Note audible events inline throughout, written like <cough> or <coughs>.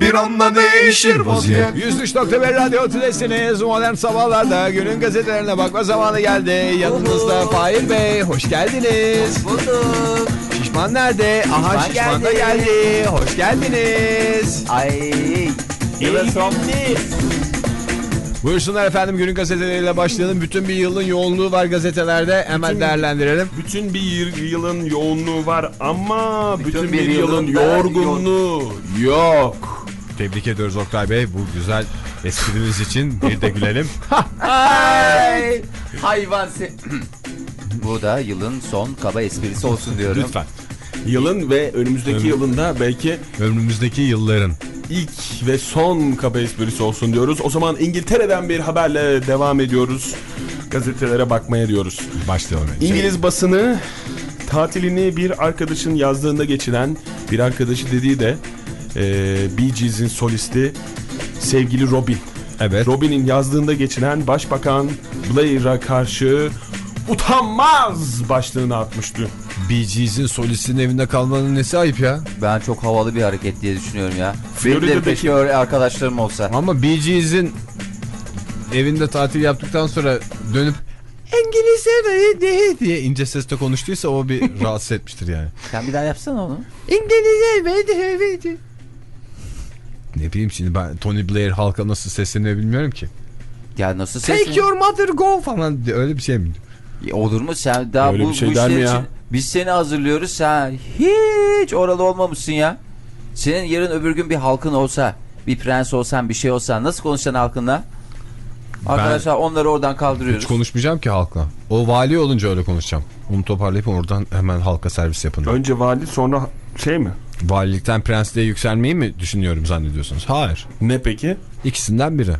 bir anda değişir vaziyet 103.1 Radyo Tülesi'niz. Modern sabahlarda günün gazetelerine bakma zamanı geldi. Yanınızda Fahir Bey. Hoş geldiniz. Bulduk. Şişman nerede? Aha Şişman Şişman da geldi. geldi. Hoş geldiniz. Ay. Yılın son- Buyursunlar efendim günün gazeteleriyle başlayalım. Bütün bir yılın yoğunluğu var gazetelerde. Hemen Bütün- değerlendirelim. Bütün bir yıl- yılın yoğunluğu var ama bütün, bir bir yılın yorgunluğu yok. Tebrik ediyoruz Oktay Bey bu güzel espriniz için. Bir de gülelim. <laughs> Ay. Hayvan se... <clears throat> Bu da yılın son kaba esprisi olsun diyorum. Lütfen. Yılın ve önümüzdeki Ömür- yılında belki Ömrümüzdeki yılların. ilk ve son kaba esprisi olsun diyoruz. O zaman İngiltere'den bir haberle devam ediyoruz. Gazetelere bakmaya diyoruz. Başlayalım. önce. İngiliz basını tatilini bir arkadaşın yazdığında geçiren bir arkadaşı dediği de e, Bee Gees'in solisti sevgili Robin. Evet. Robin'in yazdığında geçiren Başbakan Blair'a karşı utanmaz başlığını atmıştı. Bee Gees'in solistinin evinde kalmanın nesi ayıp ya? Ben çok havalı bir hareket diye düşünüyorum ya. Benim öyle arkadaşlarım olsa. Ama Bee Gees'in evinde tatil yaptıktan sonra dönüp İngilizce diye ince sesle konuştuysa o bir <laughs> rahatsız etmiştir yani. Sen bir daha yapsana onu. İngilizce Ne bileyim şimdi ben Tony Blair halka nasıl sesleniyor bilmiyorum ki. Ya nasıl ses? Take your mother go falan öyle bir şey mi? Olur mu sen daha Öyle bu, bir şey bu der işler mi ya? için biz seni hazırlıyoruz sen hiç oralı olmamışsın ya. Senin yarın öbür gün bir halkın olsa bir prens olsan bir şey olsan nasıl konuşacaksın halkınla? Arkadaşlar onları oradan kaldırıyoruz. Hiç konuşmayacağım ki halkla. O vali olunca öyle konuşacağım. Onu toparlayıp oradan hemen halka servis yapın. Önce vali sonra şey mi? Valilikten prensliğe yükselmeyi mi düşünüyorum zannediyorsunuz? Hayır. Ne peki? İkisinden biri.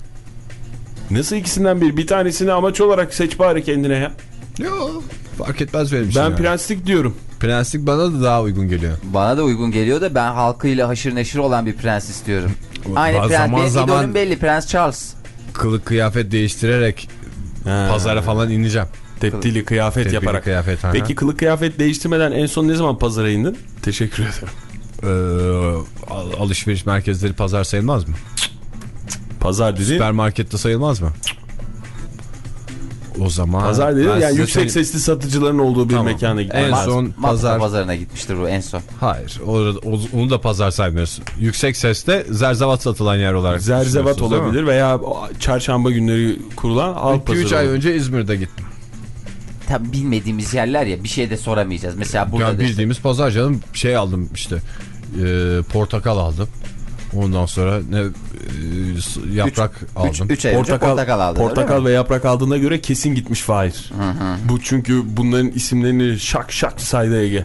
Nasıl ikisinden bir? Bir tanesini amaç olarak seç bari kendine ya. Yok. Fark etmez benim için. Ben yani. prenslik diyorum. Prenslik bana da daha uygun geliyor. Bana da uygun geliyor da ben halkıyla haşır neşir olan bir prens istiyorum. Aynı Zaman prens benim zaman- idolüm belli Prens Charles. Kılık kıyafet değiştirerek pazara falan ineceğim. Teptili kıyafet Tepkili yaparak. kıyafet. Peki kılık kıyafet değiştirmeden en son ne zaman pazara indin? Teşekkür ederim. Al- alışveriş merkezleri pazar sayılmaz mı? Pazar dedi. Süpermarkette sayılmaz mı? O zaman Pazar dedi ben yani yüksek söyleyeyim. sesli satıcıların olduğu bir Tamam. mekana gittim. En Ma- son pazar- pazarına gitmiştir bu en son. Hayır. Orada, o- onu da pazar saymıyoruz. Yüksek sesle zerzevat satılan yer olarak. Zerzevat olabilir veya çarşamba günleri kurulan halk 2-3 pazarı. ay olabilir. önce İzmir'de gittim. Tabi bilmediğimiz yerler ya bir şey de soramayacağız. Mesela burada Yani da işte- bildiğimiz pazar canım şey aldım işte e, portakal aldım. Ondan sonra ne e, yaprak aldım. 3 ay önce Portakal, portakal aldı. portakal ve yaprak aldığına göre kesin gitmiş Fahir. Bu çünkü bunların isimlerini şak şak saydı Ege.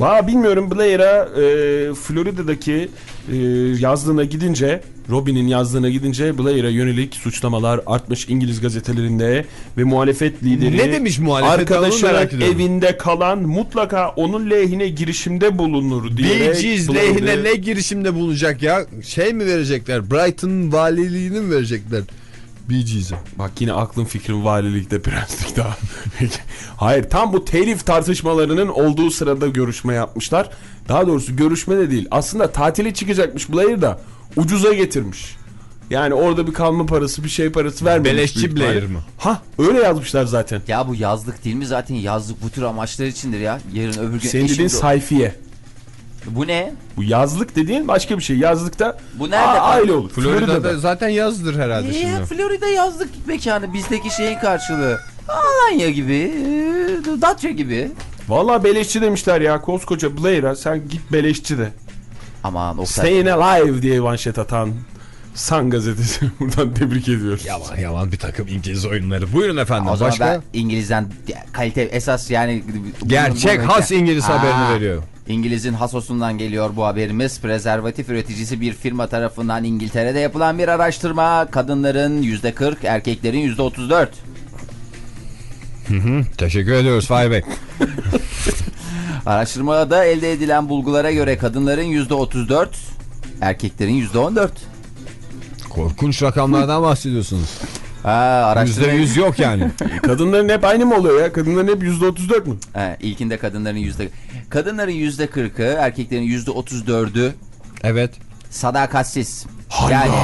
Valla bilmiyorum Blair'a e, Florida'daki e, yazdığına gidince Robin'in yazdığına gidince Blair'a yönelik suçlamalar artmış İngiliz gazetelerinde ve muhalefet lideri Ne demiş muhalefet? Ediyorum. evinde kalan mutlaka onun lehine girişimde bulunur Gees Blair'ı- lehine ne girişimde bulunacak ya? Şey mi verecekler? Brighton valiliğini mi verecekler? Gees'e. Bak yine aklın fikrin valilikte prenslik daha. <laughs> Hayır tam bu telif tartışmalarının olduğu sırada görüşme yapmışlar. Daha doğrusu görüşme de değil. Aslında tatile çıkacakmış Blair da ucuza getirmiş. Yani orada bir kalma parası bir şey parası vermemiş. Beleşçi. Blair mi? Ha öyle yazmışlar zaten. Ya bu yazlık değil mi zaten yazlık bu tür amaçlar içindir ya. Yarın öbür gün Senin dediğin de- sayfiye. Bu ne? Bu yazlık dediğin başka bir şey. Yazlıkta Bu nerede Aa, aile olur. Florida'da, Florida'da. zaten yazdır herhalde Ee, şimdi. Florida yazlık mekanı bizdeki şeyin karşılığı. Alanya gibi, Datça gibi. Valla beleşçi demişler ya koskoca Blair'a sen git beleşçi de. Aman o kadar. Staying alive diye manşet atan San gazetesi <laughs> buradan tebrik ediyoruz. Yavan yavan bir takım İngiliz oyunları. Buyurun efendim. O zaman Başka? ben İngiliz'den kalite esas yani Gerçek Bunun- has İngiliz Ha, haberini veriyor. İngiliz'in hasosundan geliyor bu haberimiz. Prezervatif üreticisi bir firma tarafından İngiltere'de yapılan bir araştırma. Kadınların %40, erkeklerin %34. Teşekkür ediyoruz Fahir Bey. <laughs> Araştırmada elde edilen bulgulara göre kadınların %34, erkeklerin %14. Korkunç rakamlardan bahsediyorsunuz. Ha, araştırma... %100 yok yani. <laughs> Kadınların hep aynı mı oluyor ya? Kadınların hep %34 mü? Ha, ilkinde kadınların yüzde... Kadınların %40'ı, erkeklerin %34'ü evet. sadakatsiz. Yani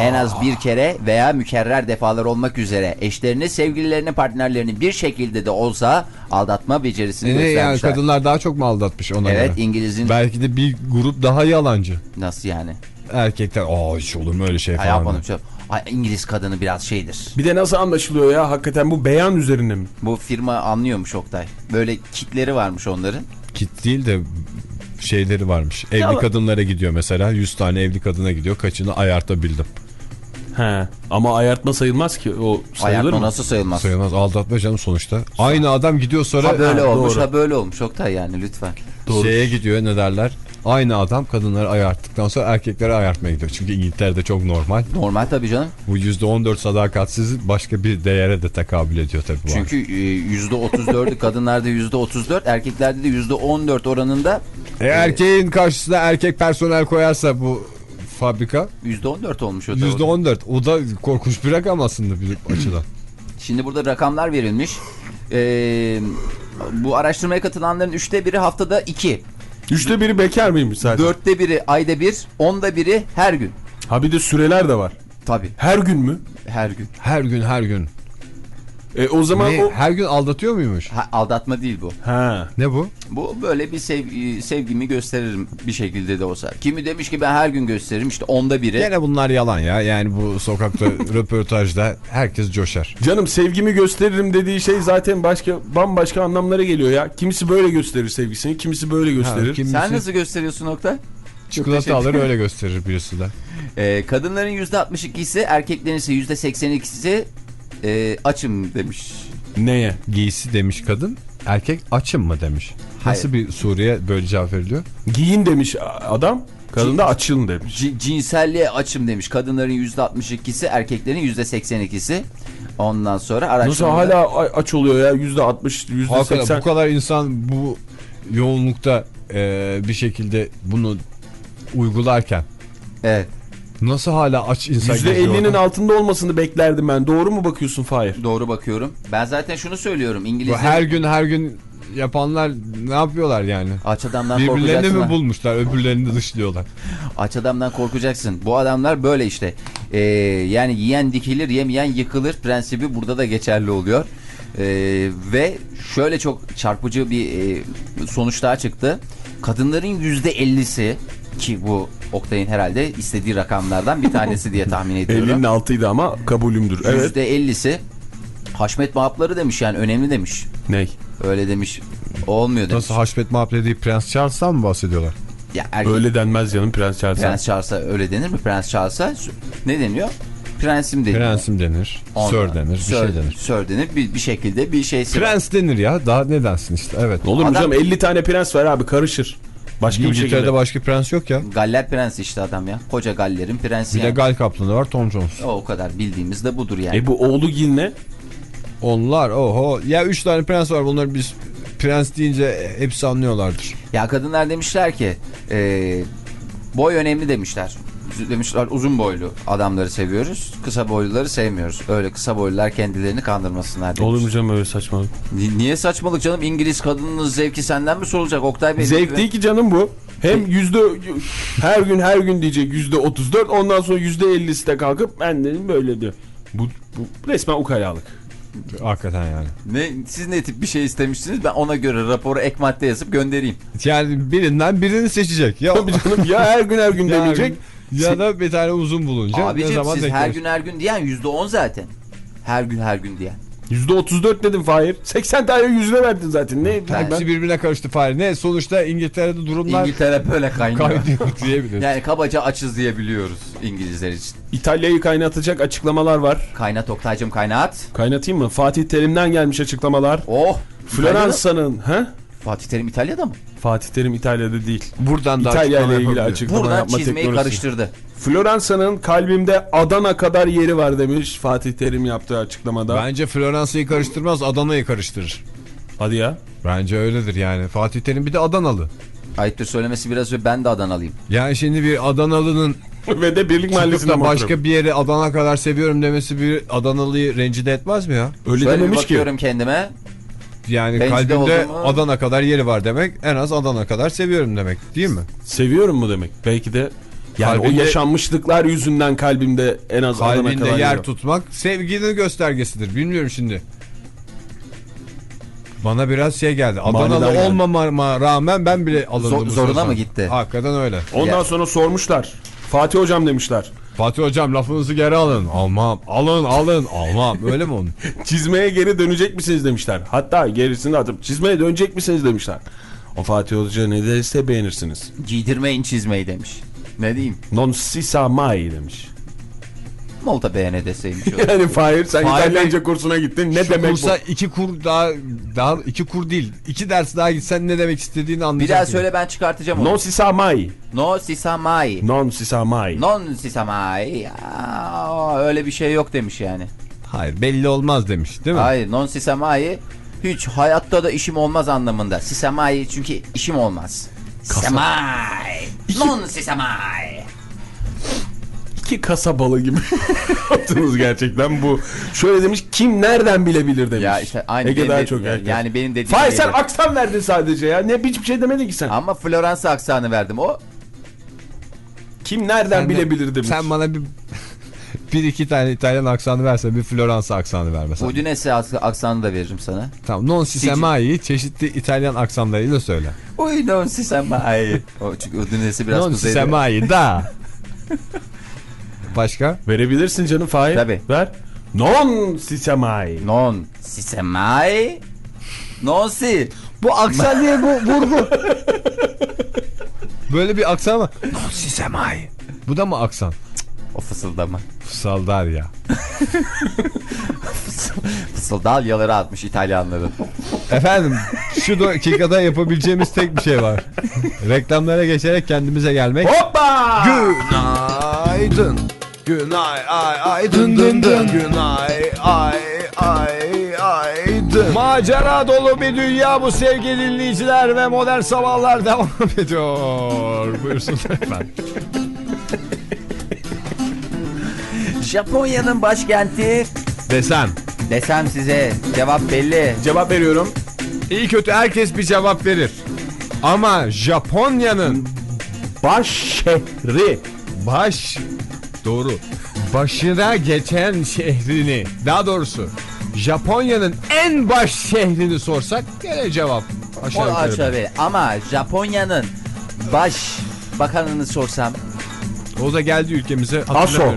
en az bir kere veya mükerrer defalar olmak üzere eşlerini, sevgililerini, partnerlerini bir şekilde de olsa aldatma becerisini ne yani göstermişler. kadınlar daha çok mu aldatmış ona Evet göre? İngiliz'in Belki de bir grup daha yalancı. nasıl yani? Erkekler aa hiç olur mu öyle şey falan. yapmadım çok. Ay, İngiliz kadını biraz şeydir. Bir de nasıl anlaşılıyor ya? Hakikaten bu beyan üzerine mi? Bu firma anlıyormuş Oktay. Böyle kitleri varmış onların. Kit değil de şeyleri varmış. Evli Yalan. kadınlara gidiyor mesela. 100 tane evli kadına gidiyor. Kaçını ayartabildim. He. Ama ayartma sayılmaz ki. O sayılır Ayartma mı? nasıl sayılmaz? Sayılmaz aldatma canım sonuçta. Aynı adam gidiyor sonra Ha böyle Ha, olmuş doğru. ha böyle olmuş Oktay yani lütfen. şeye gidiyor ne derler. Aynı adam kadınları ayarttıktan sonra erkekleri ayartmaya gidiyor. Çünkü İngiltere'de çok normal. Normal tabii canım. Bu %14 sadakatsiz başka bir değere de tekabül ediyor tabii bu. Çünkü e, %34'ü <laughs> kadınlarda %34 erkeklerde de %14 oranında E, erkeğin karşısına erkek personel koyarsa bu fabrika %14 olmuş o da. %14. O da korkunç bir rakam aslında bir <clears throat> açıdan. Şimdi burada rakamlar verilmiş. Ee, bu araştırmaya katılanların üçte biri haftada iki. Üçte biri bekar mıymış zaten? Dörtte biri ayda bir. Onda biri her gün. Ha bir de süreler de var. Tabii Her gün mü? her gün. Her gün her gün. E o zaman Ne, o... Her gün aldatıyor muymuş? Ha, aldatma değil bu. Ha. Ne bu? Bu böyle bir sev, sevgimi gösteririm bir şekilde de olsa. Kimi demiş ki ben her gün gösteririm işte onda biri. Gene bunlar yalan ya. Yani bu sokakta <laughs> röportajda herkes coşar. Canım sevgimi gösteririm dediği şey zaten başka bambaşka anlamlara geliyor ya. Kimisi böyle gösterir sevgisini, kimisi böyle gösterir. Ha, kimisi Sen nasıl gösteriyorsun nokta? çikolata alır öyle gösterir birisi de. <laughs> Ee, kadınların %62'si erkeklerin ise %82'si e, açım demiş. Neye? Giysi demiş kadın. Erkek açım mı demiş. Nasıl bir Suriye böyle cevap veriliyor? Giyin demiş adam, kadın da açılın demiş. C- cinselliğe açım demiş. Kadınların %62'si erkeklerin %82'si. Ondan sonra Nasıl araştırmada... hala a- aç oluyor ya? Yüzde altmış, yüzde Hakikaten seksen. bu kadar insan bu yoğunlukta e, bir şekilde bunu uygularken Evet nasıl hala aç insan Yüzde geziyor ellinin orada? altında olmasını beklerdim ben. Doğru mu bakıyorsun Fahir? doğru bakıyorum. Ben zaten şunu söylüyorum. Bu İngilizler her gün her gün yapanlar ne yapıyorlar yani? aç adamdan Birbirlerini korkacaksın. mi bulmuşlar öbürlerini dışlıyorlar. Aç adamdan korkacaksın. Bu adamlar böyle işte. Ee, yani yiyen dikilir yemeyen yıkılır prensibi burada da geçerli oluyor. Ee, ve şöyle çok çarpıcı bir e, sonuç daha çıktı. Kadınların %50'si ki bu Oktay'ın herhalde istediği rakamlardan bir tanesi diye tahmin ediyorum. 50'nin altıydı ama kabulümdür. Evet. %50'si Haşmet Mahapları demiş yani önemli demiş. Ney? Öyle demiş. Olmuyor demiş. Nasıl Haşmet Mahapleri değil Prens Charles'tan mı bahsediyorlar? Ya erkek, Öyle denmez canım Prens Charles'a. Prens Charles'a öyle denir mi? Prens Charles'a ne deniyor? Prensim deniyor. Prensim denir, Ondan- sör denir, bir Sir- şey denir. Sir denir bir, bir şekilde bir var. Prens denir ya daha ne densin işte evet. Olur mu canım 50 tane prens var abi karışır. Başka bir İngiltere'de şekilde. başka prens yok ya. Galler prensi işte adam ya. Koca Galler'in prensi Bir de yani. Gal Kaplanı var Tom Jones. o, o kadar bildiğimiz de budur yani. E bu oğlu Gil ne? Onlar oho ya 3 tane prens var bunları biz prens deyince hepsi anlıyorlardır. Ya kadınlar demişler ki e, boy önemli demişler. Demişler uzun boylu adamları seviyoruz. Kısa boyluları sevmiyoruz. Öyle kısa boylular kendilerini kandırmasınlar demiş. Olur mu canım öyle saçmalık? Ni- Niye saçmalık canım? İngiliz kadının zevki senden mi sorulacak Oktay Bey? Zevk değil ki canım bu. Hem yüzde her gün her gün diyecek yüzde 34 ondan sonra yüzde 50'si de kalkıp ben dedim böyle diyor. Bu, bu resmen ukalalık. Hakikaten yani. Ne, siz ne tip bir şey istemiştiniz? Ben ona göre raporu ek madde yazıp göndereyim. Yani birinden birini seçecek. Ya, Tabii canım ya her gün her gün demeyecek. Ya da bir tane uzun bulunca ne Abicim zaman siz her gün her gün diyen yüzde on zaten. Her gün her gün diyen. %34 dedim Fahir. 80 tane yüzüne verdin zaten. Ne? Hepsi birbirine karıştı Fahir. Ne sonuçta İngiltere'de durumlar İngiltere böyle kaynıyor. kaynıyor <laughs> diyebiliriz. Yani kabaca açız diyebiliyoruz İngilizler için. İtalya'yı kaynatacak açıklamalar var. Kaynat Oktay'cım kaynat. Kaynatayım mı? Fatih Terim'den gelmiş açıklamalar. Oh. Floransa'nın he? Fatih Terim İtalya'da mı? Fatih Terim İtalya'da değil. Buradan da İtalya açıklama ile ilgili açıklama Buradan yapma çizmeyi teknolojisi. karıştırdı. Floransa'nın kalbimde Adana kadar yeri var demiş Fatih Terim yaptığı açıklamada. Bence Floransa'yı karıştırmaz Adana'yı karıştırır. Hadi ya. Bence öyledir yani. Fatih Terim bir de Adanalı. Ayıptır söylemesi biraz önce ben de Adanalıyım. Yani şimdi bir Adanalı'nın <laughs> Ve de Birlik Mahallesi'nde başka bir yere Adana kadar seviyorum demesi bir Adanalı'yı rencide etmez mi ya? Öyle Şöyle bir dememiş ki. bakıyorum kendime. Yani Rencide kalbimde? Adana kadar yeri var demek en az Adana kadar seviyorum demek değil mi? Seviyorum mu demek? Belki de yani Kalbinde- o yaşanmışlıklar yüzünden kalbimde en az Adana Kalbinde kadar yer var. tutmak sevginin göstergesidir. Bilmiyorum şimdi. Bana biraz şey geldi. Adanalı geldi. olmamama rağmen ben bile alındım. Zor- zoruna mı gitti? Hakikaten öyle. Ondan Ya. sonra sormuşlar. Fatih hocam demişler. Fatih hocam lafınızı geri alın. Almam. Alın alın. Almam. Öyle mi onun? <laughs> Çizmeye geri dönecek misiniz demişler. Hatta gerisini atıp çizmeye dönecek misiniz demişler. O Fatih Hoca ne derse beğenirsiniz. Giydirmeyin çizmeyi demiş. Ne diyeyim? Non si sa mai demiş. Molta beğene deseymiş. <laughs> Yani Fahir sen Fahir İtalyanca kursuna gittin. Ne demek kursa iki kur daha, daha iki kur değil. iki ders daha gitsen ne demek istediğini Bir anlayacaksın. daha söyle ben çıkartacağım bu? onu. Non si sa mai. No sisamai. Non si sa mai. Non sisamai. Aa, öyle bir şey yok demiş yani. Hayır belli olmaz demiş değil mi? Hayır non sisamai hiç hayatta da işim olmaz anlamında. Sisamai çünkü işim olmaz. Sisamai. Non sisamai. İki kasabalı gibi <laughs> yaptınız gerçekten bu. Şöyle demiş kim nereden bilebilir demiş. Ya işte aynı Ege daha de- çok erken. yani benim dediğim Fahir sen aksan verdin sadece ya. Ne hiçbir şey demedin ki sen. Ama Floransa aksanı verdim. O Kim nereden Sen de- bilebilir demiş. Sen bana bir <laughs> bir iki tane İtalyan aksanı verse bir Floransa aksanı ver mesela. Udinese aks- aksanı da veririm sana. Tamam. Non si semai çeşitli İtalyan aksanlarıyla söyle. Uy non sisamai. <laughs> O çünkü Udinese biraz non si kuzeyde. semai da. Başka? Verebilirsin canım Fahir. Tabii. Ver. Non si sa mai. Non sisamai. Non si. Bu aksan diye bu vurgu. <laughs> Böyle bir aksan mı? Non si semai. Bu da mı aksan? O fısıldama. Saldar ya. <laughs> Fısıldalyaları atmış İtalyanların. Efendim şu dakikada yapabileceğimiz tek bir şey var. Reklamlara geçerek kendimize gelmek. Hoppa! Günaydın. Günay ay ay dın dın dın. Günay ay ay ay dın. Macera dolu bir dünya bu sevgili dinleyiciler ve modern sabahlar devam <laughs> ediyor. Buyursunlar efendim. <laughs> Japonya'nın başkenti Desem. desem size cevap belli. Cevap veriyorum. İyi kötü herkes bir cevap verir. Ama Japonya'nın Baş şehri. baş doğru başına geçen şehrini daha doğrusu Japonya'nın en baş şehrini sorsak gene cevap aşağı yukarı. aşağı ama Japonya'nın baş bakanını sorsam O da geldi ülkemize Aso.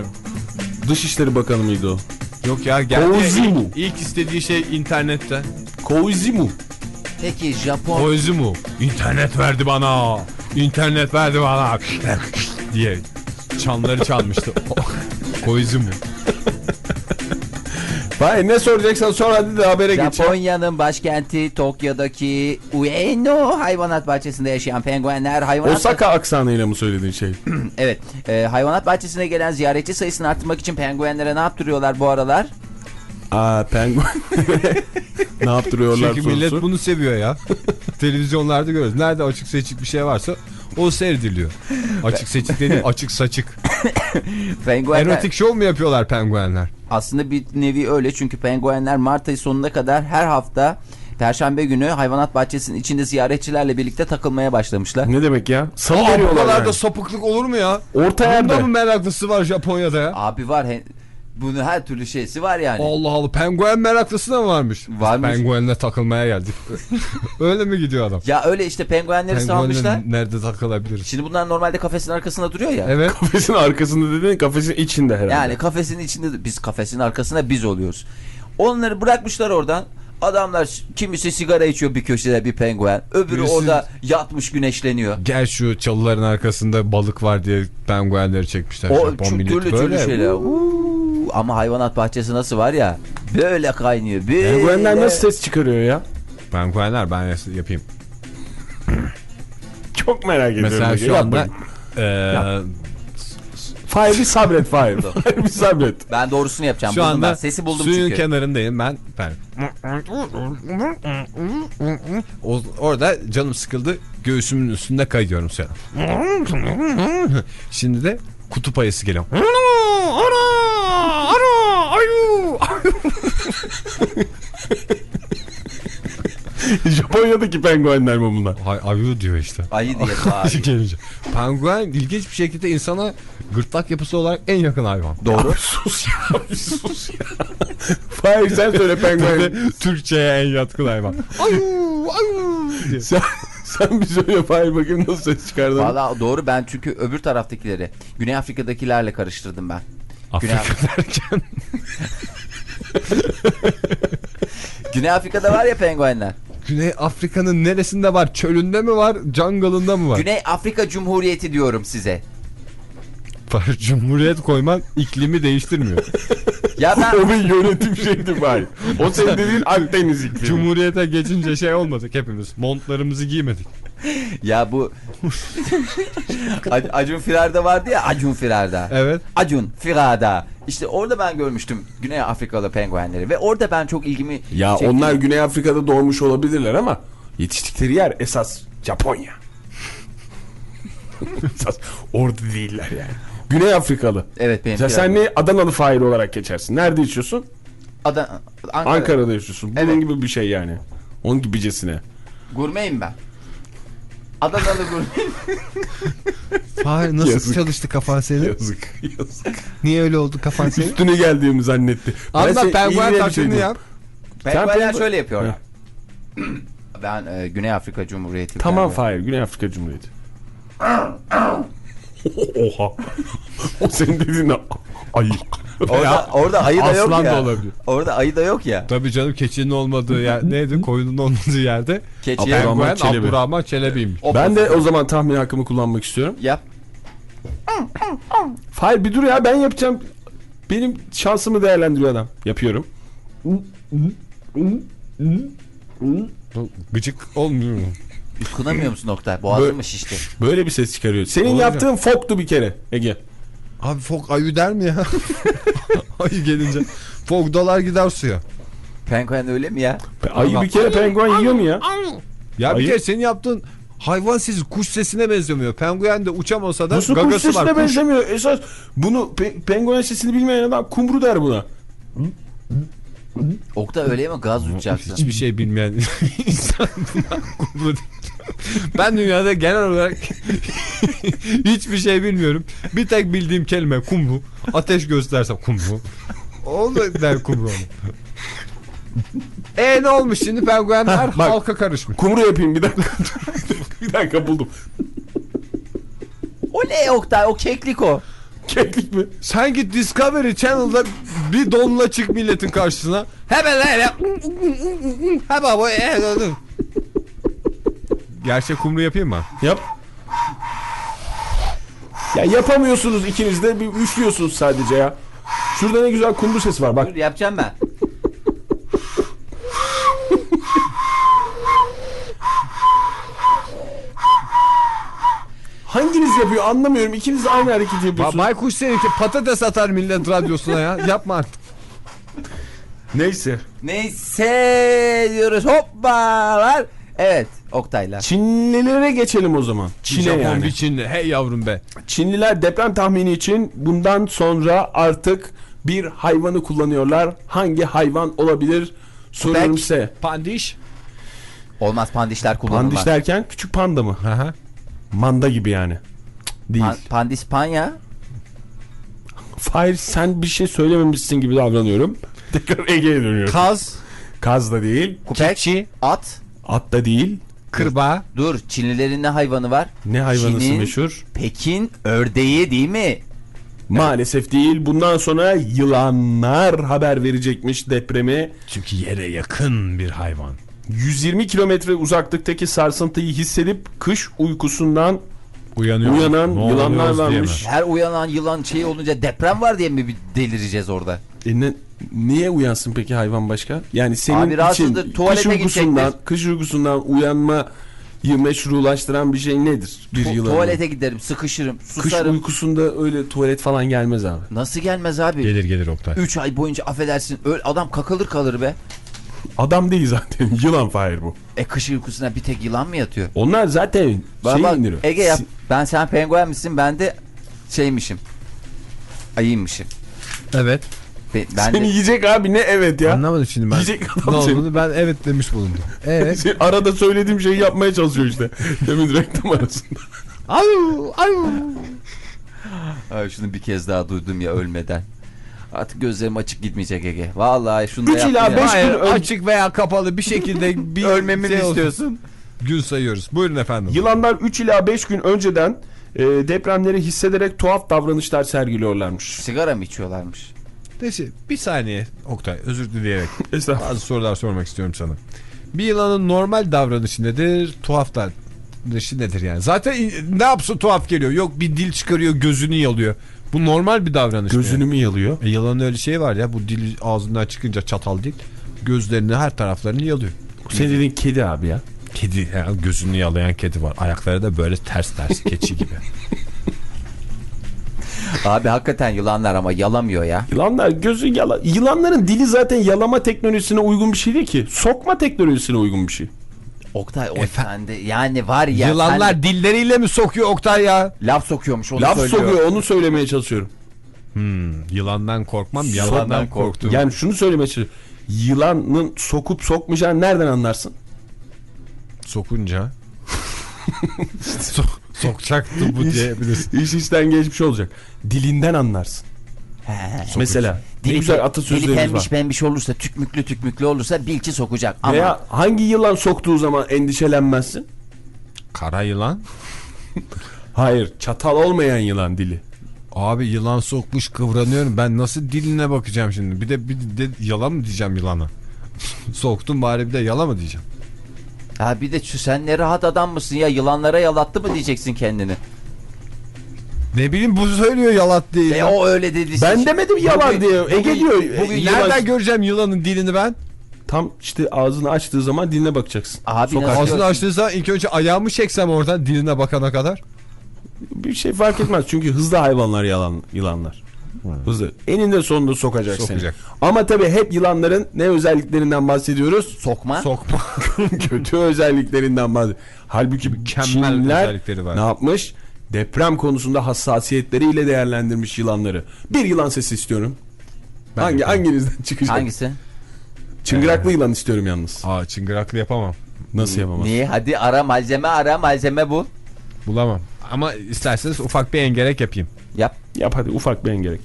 Dışişleri Bakanı mıydı o? Yok ya geldi. Koizumu. İlk istediği şey internette. Koizumu. peki Japon Koizumu. İnternet verdi bana. İnternet verdi bana. diye çanları çalmıştı. Koizumu. Fahir ne soracaksan sor hadi de habere geç. Japonya'nın başkenti Tokyo'daki Ueno hayvanat bahçesinde yaşayan penguenler hayvanat Osaka aksanıyla mı söylediğin şey? <clears throat> Evet. e, hayvanat bahçesine gelen ziyaretçi sayısını arttırmak için penguenlere ne yaptırıyorlar bu aralar? Aa penguen. <laughs> ne yaptırıyorlar Çünkü sorusu. millet bunu seviyor ya. Televizyonlarda görüyoruz. Nerede açık seçik bir şey varsa o seyrediliyor. <laughs> Açık seçik dediğim açık saçık. <laughs> Penguenler Erotik şov mu yapıyorlar penguenler? aslında bir nevi öyle çünkü penguenler Mart ayı sonuna kadar her hafta Perşembe günü hayvanat bahçesinin içinde ziyaretçilerle birlikte takılmaya başlamışlar. Ne demek ya? Salı Aa, veriyorlar yani. da sapıklık olur mu ya? Orta Bunda yerde. mı meraklısı var Japonya'da ya? Abi var he, bunun her türlü şeysi var yani. Allah Allah penguen meraklısı da mı varmış? Varmış. Penguenle takılmaya geldik. <laughs> Öyle mi gidiyor adam? Ya öyle işte penguenleri salmışlar. Penguenle nerede takılabiliriz? Şimdi bunlar normalde kafesin arkasında duruyor ya. Evet. Kafesin arkasında dediğin kafesin içinde herhalde. Yani kafesin içinde biz kafesin arkasında biz oluyoruz. Onları bırakmışlar oradan. Adamlar kimisi sigara içiyor bir köşede bir penguen. Öbürü Birisi- orada yatmış güneşleniyor. Gel şu çalıların arkasında balık var diye penguenleri çekmişler. O türlü türlü böyle. şeyler. Uuu, Ama hayvanat bahçesi nasıl var ya böyle kaynıyor. Böyle. Penguenler nasıl ses çıkarıyor ya? Penguenler ben yapayım. <laughs> Çok merak ediyorum. Mesela şu anda Fahir bir sabret Fahir. <laughs> Fahir bir sabret. Ben doğrusunu yapacağım. şu anda ben. Sesi buldum suyun çünkü. kenarındayım ben. ben. O, orada canım sıkıldı. Göğsümün üstünde kayıyorum sonra. <laughs> Şimdi de kutup ayısı geliyor. Japonya'daki penguenler mi bunlar? Hay, ayu diyor işte. Ayı diye bağırıyor. <laughs> Penguen ilginç bir şekilde insana gırtlak yapısı olarak en yakın hayvan. Doğru. Sus ya sus ya. Fahir sen söyle penguen. Türkçe'ye en yatkın hayvan. Ayu, ayu diye. sen, sen bir söyle Fahir bakayım nasıl ses çıkardın. Valla doğru ben çünkü öbür taraftakileri Güney Afrika'dakilerle karıştırdım ben. Güney, Afrika derken <laughs> Güney Afrika'da var ya penguenler. Güney Afrika'nın neresinde var? Çölünde mi var? Jungle'ında mı var? Güney Afrika Cumhuriyeti diyorum size. Var, Cumhuriyet koyman iklimi değiştirmiyor. Ya ben <laughs> O bir yönetim şeydi Fahir. O senin dediğin Akdeniz iklimi. Cumhuriyete geçince şey olmadık hepimiz. Montlarımızı giymedik. Ya bu Ac- Acun Firar'da vardı ya Acun Firar'da. Evet. Acun Firar'da. İşte orada ben görmüştüm Güney Afrikalı penguenleri ve orada ben çok ilgimi Ya çekti. onlar Güney Afrika'da doğmuş olabilirler ama yetiştikleri yer esas Japonya. <laughs> esas orada değiller yani. Güney Afrikalı. Evet benim Sen, sen ne Adanalı Fahir olarak geçersin. Nerede yaşıyorsun? Ada- Ankara. Ankara'da yaşıyorsun. Bunun Evet. gibi bir şey yani. Onun gibicesine. Gurmeyim ben. Adanalı gurmeyim. <laughs> Hayır nasıl Yazık. çalıştı kafan senin? Yazık. Yazık. Niye öyle oldu kafan senin? Üstüne geldiğimi zannetti. Ben Anla penguen taklidini yap. Penguenler pengu- şöyle yapıyorlar. <clears throat> ben e, Güney Afrika Cumhuriyeti. Tamam Fahir. Güney Afrika Cumhuriyeti. <laughs> Oha. <laughs> o senin dediğin ayı. Orada, orada ayı da yok aslan ya. da olabilir. Orada ayı da yok ya. Tabii canım keçinin olmadığı yer neydi? Koyunun olmadığı yerde. Keçiye Abdurrahman Penguen Çelebi. Abdurrahman Çelebi'ymiş. O- Ben de o zaman tahmin hakkımı kullanmak istiyorum. Yap. Hayır bir dur ya ben yapacağım. Benim şansımı değerlendiriyor adam. Yapıyorum. Gıcık olmuyor mu? Yutkunamıyor musun Oktay? Boğazın mı şişti? Böyle bir ses çıkarıyor. Senin Olacak. yaptığın foktu bir kere Ege. Abi fok ayı der mi ya? <laughs> ayı gelince. Fok dolar gider suya. Penguen öyle mi ya? Ayı bir kere penguen yiyor mu ya? Ya bir kere senin yaptığın hayvan sesi kuş sesine benzemiyor. Penguen de uçamasa da Nasıl kuş gagası sesine var. Kuş- benzemiyor? Esas bunu pe- penguen sesini bilmeyen adam kumru der buna. Oktay öyle mi? Gaz uçacaksın. Hiçbir şey bilmeyen <laughs> insan değil. Ben dünyada genel olarak <laughs> hiçbir şey bilmiyorum. Bir tek bildiğim kelime kumru. Ateş göstersem kumru. O da der kumru onu. E ne olmuş şimdi penguenler bak. halka karışmış. Kumru yapayım bir dakika. <laughs> bir dakika buldum. O ne Oktay? O keklik o. Keklik mi? Sen git Discovery Channel'da bir donla çık milletin karşısına. Hemen hele. Hemen bu. Gerçek kumru yapayım mı? Yap. Ya yapamıyorsunuz ikiniz de bir üflüyorsunuz sadece ya. Şurada ne güzel kumru sesi var bak. Dur yapacağım ben. Hanginiz yapıyor anlamıyorum. İkiniz de aynı hareketi Ba yapıyorsunuz. Baykuş seninki patates atar millet radyosuna ya. Yapma artık. Neyse. Neyse diyoruz hoppalar. Evet Oktay'la. Çinlilere geçelim o zaman. Çin'e Japon yani. bir Çinli. Hey yavrum be. Çinliler deprem tahmini için bundan sonra artık bir hayvanı kullanıyorlar. Hangi hayvan olabilir? Soruyorum size. Pandiş. Olmaz pandişler kullanılmaz. Pandiş derken küçük panda mı? Hı hı. Manda gibi yani. Değil. Pan- pandispanya. Fahir sen bir şey söylememişsin gibi davranıyorum. <laughs> Tekrar Ege'ye dönüyorum. Kaz. Kaz da değil. Köpek. At. At da değil. Kırbağa. Dur Çinlilerin ne hayvanı var? Ne hayvanısı Çin'in meşhur? Pekin ördeği değil mi? Maalesef değil. Bundan sonra yılanlar haber verecekmiş depremi. Çünkü yere yakın bir hayvan. 120 kilometre uzaklıktaki sarsıntıyı hissedip kış uykusundan Uyanıyor. Uyanan Ne yılanlar varmış. Her uyanan yılan şey olunca deprem var diye mi bir delireceğiz orada? E ne- niye uyansın peki hayvan başka? Yani senin Abi için kış uykusundan, gidecektir. kış uykusundan uyanmayı meşrulaştıran bir şey nedir? Bir Tu- yılanın. tuvalete giderim, sıkışırım, Kış susarım. uykusunda öyle tuvalet falan gelmez abi. Nasıl gelmez abi? Gelir gelir Oktay. 3 ay boyunca affedersin öyle adam kakılır kalır be. Adam değil zaten. <laughs> Yılan Fahir bu. E kış uykusuna bir tek yılan mı yatıyor? Onlar zaten şey bak, indiriyor. Ege yap. Ben sen penguen misin? Ben de şeymişim. Ayıymışım. Evet. Ben, ben Seni de yiyecek abi ne evet ya. Anlamadım şimdi ben. Yiyecek adam ne seni. olduğunu ben evet demiş bulundum. <laughs> Evet. Sen Arada söylediğim şeyi yapmaya çalışıyor işte. <laughs> Demin reklam arasında. Ayu, ayu. Ay, şunu bir kez daha duydum ya ölmeden. Artık gözlerim açık gitmeyecek Ege. Vallahi şunu da Üç yaptı ila ya. beş- Hayır, gün ön- açık veya kapalı bir şekilde <laughs> bir Ölmemi mi şey olsun. istiyorsun? Gün sayıyoruz. Buyurun efendim. Yılanlar 3 ila 5 gün önceden e, depremleri hissederek tuhaf davranışlar sergiliyorlarmış. Sigara mı içiyorlarmış? Neyse bir saniye Oktay özür dileyerek <laughs> bazı sorular sormak istiyorum sana. Bir yılanın normal davranışı nedir? Tuhaf davranışı nedir yani? Zaten ne yapsa tuhaf geliyor. Yok bir dil çıkarıyor gözünü yalıyor. Bu normal bir davranış Gözünü mü yalıyor? yani? E, yılanın öyle şey var ya bu dil ağzından çıkınca çatal değil. Gözlerini her taraflarını yalıyor. Senin dediğin kedi abi ya. Kedi yani gözünü yalayan kedi var. Ayakları da böyle ters ters <laughs> keçi gibi. Abi hakikaten yılanlar ama yalamıyor ya. Yılanlar gözü yala. Yılanların dili zaten yalama teknolojisine uygun bir şey değil ki. Sokma teknolojisine uygun bir şey. Oktay o Efe- sende yani var ya. Yılanlar sen dilleriyle mi sokuyor Oktay ya? laf sokuyormuş onu Laf söylüyor. sokuyor onu söylemeye çalışıyorum. Hmm, yılandan korkmam, yalandan Yalandan korktum. Yani şunu söylemeye çalışıyorum. Yılanın sokup sokmayacağını nereden anlarsın? Sokunca. <laughs> So- sokacaktı bu diyebilirsin. İş işten geçmiş olacak. Dilinden anlarsın. He. Mesela Dili, güzel dili atasözlerimiz pembiş var. pembiş olursa tükmüklü tükmüklü olursa bil ki sokacak. Ama Veya hangi yılan soktuğu zaman endişelenmezsin? Kara yılan. Hayır çatal olmayan yılan dili. Abi yılan sokmuş kıvranıyorum. Ben nasıl diline bakacağım şimdi? Bir de bir de yala mı diyeceğim yılana? <laughs> Soktum bari bir de yala mı diyeceğim? ha bir de şu sen ne rahat adam mısın ya yılanlara yalattı mı diyeceksin kendini. Ne bileyim bu söylüyor yalat diye. E o öyle dedi. Ben demedim yalan Bugün- diye. Ege bugün- diyor. bugün Yılan- Nereden göreceğim yılanın dilini ben? Tam işte ağzını açtığı zaman diline bakacaksın. Abi Sokak- Ağzını açtıysa ilk önce ayağımı çeksem oradan diline bakana kadar. Bir şey fark etmez çünkü hızlı hayvanlar yalan yılanlar. Hızlı. Eninde sonunda sokacak, Sokacak. seni. Ama tabii hep yılanların ne özelliklerinden bahsediyoruz? Sokma. Sokma. <laughs> Kötü özelliklerinden bahsediyoruz. Halbuki Mükemmel Çinliler özellikleri var. ne yapmış? Deprem konusunda hassasiyetleriyle değerlendirmiş yılanları. Bir yılan sesi istiyorum. Ben Hangi yapamam. hanginizden çıkacak? Hangisi? Çıngıraklı yılan istiyorum yalnız. Aa çıngıraklı yapamam. Nasıl yapamaz? Niye? Hadi ara malzeme ara malzeme bu. Bulamam. Ama isterseniz ufak bir engerek yapayım. Yap. Yap hadi ufak bir engerek.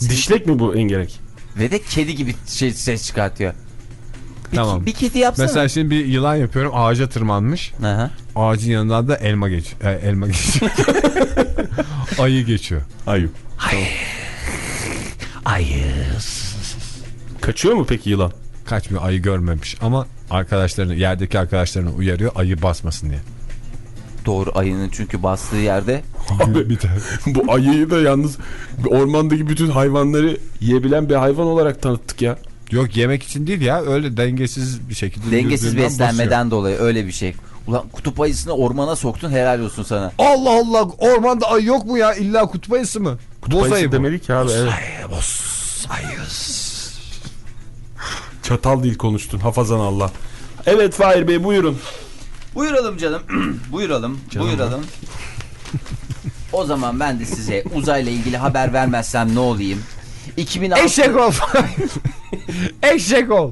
Dişlek mi bu engerek? Ve de kedi gibi şey ses çıkartıyor. Bir, Tamam. bir kedi yapsana. Mesela şimdi bir yılan yapıyorum ağaca tırmanmış. Aha. Ağacın yanından da elma geç e, elma geçiyor. <laughs> Ayı geçiyor. Ayı. Ayı. Kaçıyor mu peki yılan? Kaçmıyor ayı görmemiş ama arkadaşlarını yerdeki arkadaşlarını uyarıyor ayı basmasın diye. Doğru ayının çünkü bastığı yerde <laughs> Abi, bir tane. bu ayıyı da yalnız ormandaki bütün hayvanları yiyebilen bir hayvan olarak tanıttık ya. Yok yemek için değil ya öyle dengesiz bir şekilde. dengesiz beslenmeden dolayı öyle bir şey. Ulan kutup ayısını ormana soktun helal olsun sana. basıyor. Allah Allah ormanda ayı yok mu ya illa kutup ayısı mı? Boz Ayısı ayı demedik ya abi. Evet. Çatal dil konuştun hafazan Allah. Evet Fahir Bey buyurun. Buyuralım canım. <clears throat> buyuralım. buyuralım. o zaman ben de size uzayla ilgili haber vermezsem ne olayım? 2006 Eşek ol. <laughs> Eşek ol.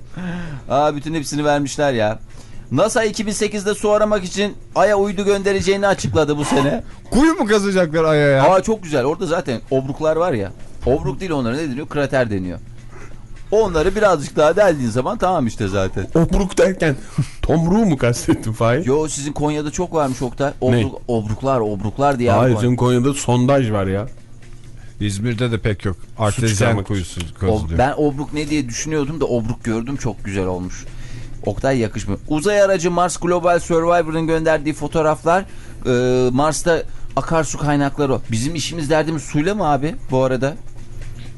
Aa, bütün hepsini vermişler ya. NASA 2008'de su aramak için Ay'a uydu göndereceğini açıkladı bu sene. Kuyu mu kazacaklar aya ya? Aa çok güzel. Orada zaten obruklar var ya. Obruk değil onlara ne deniyor? Krater deniyor. Onları birazcık daha deldiğin zaman tamam işte zaten. Obruk derken <laughs> Tomruğu mu kastettin Fahir? Yo sizin Konya'da çok varmış Oktay. Obruk, obruklar, obruklar diye. Hayır senin Konya'da sondaj var ya. İzmir'de de pek yok. Artezyen kuyusu kazılıyor. ben obruk ne diye düşünüyordum da obruk gördüm çok güzel olmuş. Oktay yakışmıyor. Uzay aracı Mars Global Survivor'ın gönderdiği fotoğraflar e, Mars'ta akarsu kaynakları o. Bizim işimiz derdimiz suyla mı abi bu arada?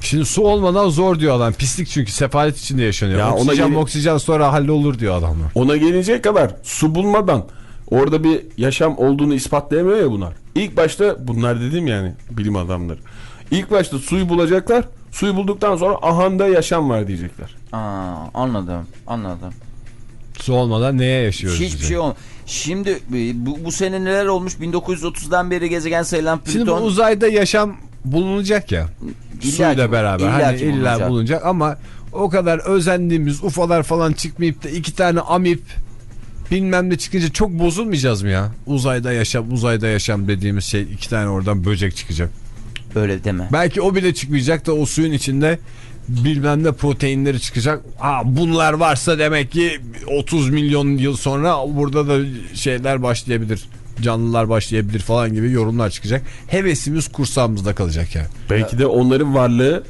Şimdi su olmadan zor diyor adam. Pislik çünkü sefalet içinde yaşanıyor. Ya ona oksijen geri- oksijen sonra hallolur diyor adamlar. Ona gelecek kadar su bulmadan orada bir yaşam olduğunu ispatlayamıyor ya bunlar. İlk başta bunlar dedim yani bilim adamları. İlk başta suyu bulacaklar. Suyu bulduktan sonra ahanda yaşam var diyecekler. Aa, anladım anladım. Su olmadan neye yaşıyoruz? Hiçbir biz şey olmadı. Şimdi e, bu, bu sene neler olmuş? 1930'dan beri gezegen sayılan Plüton. Şimdi bu uzayda yaşam bulunacak ya. İlla suyla beraber. illa hani illa bulunacak. bulunacak ama o kadar özendiğimiz ufalar falan çıkmayıp da iki tane amip bilmem ne çıkınca çok bozulmayacağız mı ya? Uzayda yaşam, uzayda yaşam dediğimiz şey iki tane oradan böcek çıkacak. Öyle deme. Belki o bile çıkmayacak da o suyun içinde bilmem ne proteinleri çıkacak. Aa, bunlar varsa demek ki 30 milyon yıl sonra burada da şeyler başlayabilir. Canlılar başlayabilir falan gibi yorumlar çıkacak. Hevesimiz kursağımızda kalacak yani. Belki de onların varlığı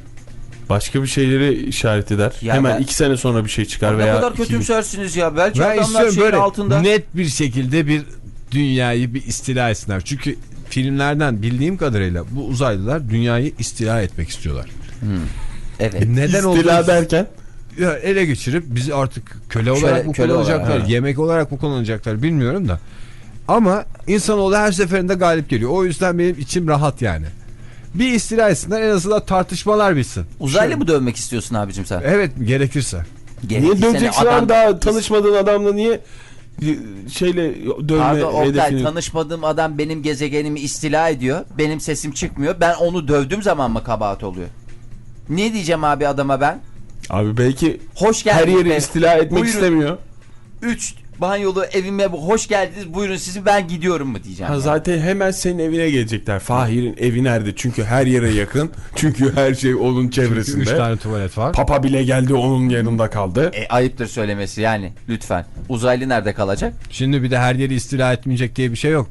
başka bir şeyleri işaret eder. Ya Hemen ben- iki sene sonra bir şey çıkar ne veya kadar iki gün- kötümsersiniz ya. Belki Ben adamlar şeyin böyle altında. net bir şekilde bir dünyayı bir istila etsinler. Çünkü filmlerden bildiğim kadarıyla bu uzaylılar dünyayı istila etmek istiyorlar. Evet. E neden İstila derken Ya ele geçirip bizi artık köle Köle- olarak mı köle olarak, kullanacaklar, ha. yemek olarak mı kullanacaklar bilmiyorum da. Ama insanoğlu her seferinde galip geliyor. O yüzden benim içim rahat yani. Bir istila etsinler en azından tartışmalar bitsin. Uzaylı mı dövmek istiyorsun abicim sen? Evet gerekirse. niye Gerekirse döveceksin adam- daha tanışmadığın adamla niye şeyle dövme Pardon Oktay hedefini... tanışmadığım adam benim gezegenimi istila ediyor. Benim sesim çıkmıyor. Ben onu dövdüğüm zaman mı kabahat oluyor? Ne diyeceğim abi adama ben? Abi belki Hoş her yeri be. istila etmek Buyurun. istemiyor. Üç banyolu evime hoş geldiniz buyurun sizi ben gidiyorum mu diyeceğim. Ha, ya. zaten hemen senin evine gelecekler. Fahir'in evi nerede? Çünkü her yere yakın. Çünkü her şey onun çevresinde. Üç tane tuvalet var. Papa bile geldi onun yanında kaldı. E, ayıptır söylemesi yani lütfen. Uzaylı nerede kalacak? Şimdi bir de her yeri istila etmeyecek diye bir şey yok.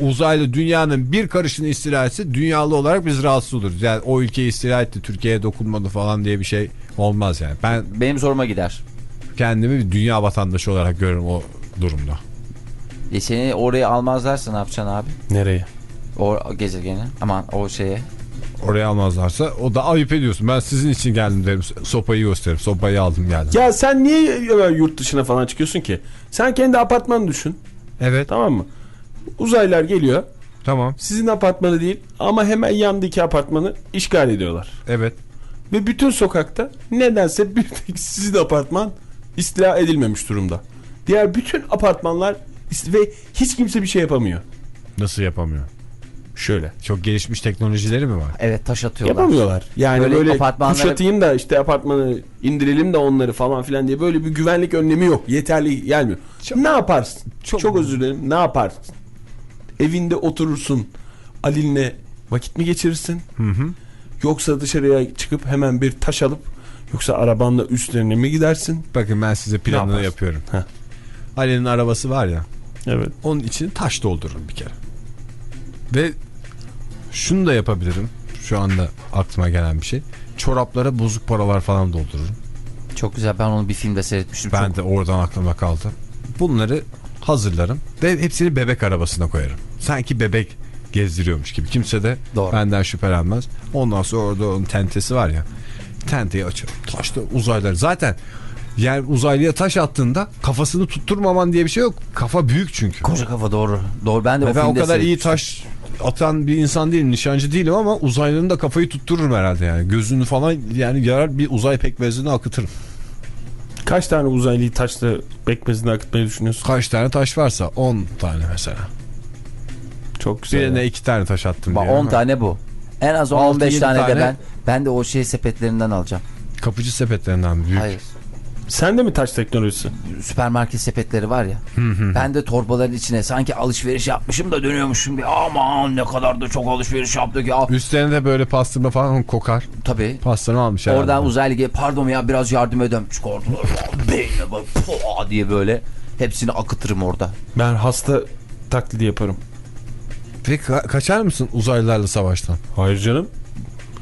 Uzaylı dünyanın bir karışını istila etse dünyalı olarak biz rahatsız oluruz. Yani o ülkeyi istila etti Türkiye'ye dokunmadı falan diye bir şey olmaz yani. Ben Benim zoruma gider. Kendimi bir dünya vatandaşı olarak görürüm o durumda. E seni oraya almazlarsa ne yapacaksın abi? Nereye? O gezegeni aman o şeye. Oraya almazlarsa o da ayıp ediyorsun. Ben sizin için geldim derim. Sopayı gösteririm. Sopayı aldım geldim. Ya sen niye yurt dışına falan çıkıyorsun ki? Sen kendi apartmanı düşün. Evet Tamam mı? Uzaylılar geliyor. tamam. Sizin apartmanı değil ama hemen yandaki apartmanı işgal ediyorlar. Evet. Ve bütün sokakta nedense bir tek sizin apartman istila edilmemiş durumda. Diğer bütün apartmanlar ve hiç kimse bir şey yapamıyor. Nasıl yapamıyor? Şöyle. Çok gelişmiş teknolojileri mi var? Evet taş atıyorlar. Yapamıyorlar. Yani Böyle böyle, apartmanlara- kuşatayım da işte apartmanı indirelim de onları falan filan diye böyle bir güvenlik önlemi yok. Yeterli gelmiyor. ne yaparsın? Çok, çok- özür dilerim. Ne yaparsın? Evinde oturursun. Ali'nle vakit mi geçirirsin? Yoksa dışarıya çıkıp hemen bir taş alıp yoksa arabanla üstlerine mi gidersin? Bakın ben size planını yapıyorum. Heh. Ali'nin arabası var ya. Evet. Onun içini taş doldururum bir kere. Ve şunu da yapabilirim. Şu anda aklıma gelen bir şey. Çoraplara bozuk paralar falan doldururum. Çok güzel ben onu bir filmde seyretmiştim. Ben Çok- de oradan aklıma kaldı. Bunları hazırlarım ve hepsini bebek arabasına koyarım. Sanki bebek gezdiriyormuş gibi. Kimse de Doğru. benden şüphelenmez. Ondan sonra orada onun tentesi var ya. Tenteyi açarım. Taşta uzaylılar. Zaten yani uzaylıya taş attığında kafasını tutturmaman diye bir şey yok. Kafa büyük çünkü. Koca kafa doğru. Doğru ben de o ben o kadar iyi taş atan bir insan değilim, nişancı değilim ama uzaylının da kafayı tuttururum herhalde yani. Gözünü falan yani yarar bir uzay pekmezini akıtırım. Kaç tane uzaylıyı taşla bekmezine akıtmayı düşünüyorsun? Kaç tane taş varsa 10 tane mesela. Çok güzel. Birine ya. iki tane taş attım Bak diye. 10 tane bu. En az Altı, 15 yedi tane, de tane. ben ben de o şey sepetlerinden alacağım. Kapıcı sepetlerinden mi? büyük. Hayır. Sen de mi taş teknolojisi? Süpermarket sepetleri var ya. ben de torbaların içine sanki alışveriş yapmışım da dönüyormuşum. Bir, aman ne kadar da çok alışveriş yaptık ya. Üstlerine de böyle pastırma falan kokar. Tabii. Pastırma almış herhalde. Oradan uzaylı gelip pardon ya biraz yardım edem çıkardılar. Beynine bak pua diye böyle. Hepsini akıtırım orada. Ben hasta taklidi yaparım. Peki ka- kaçar mısın uzaylılarla savaştan? Hayır canım.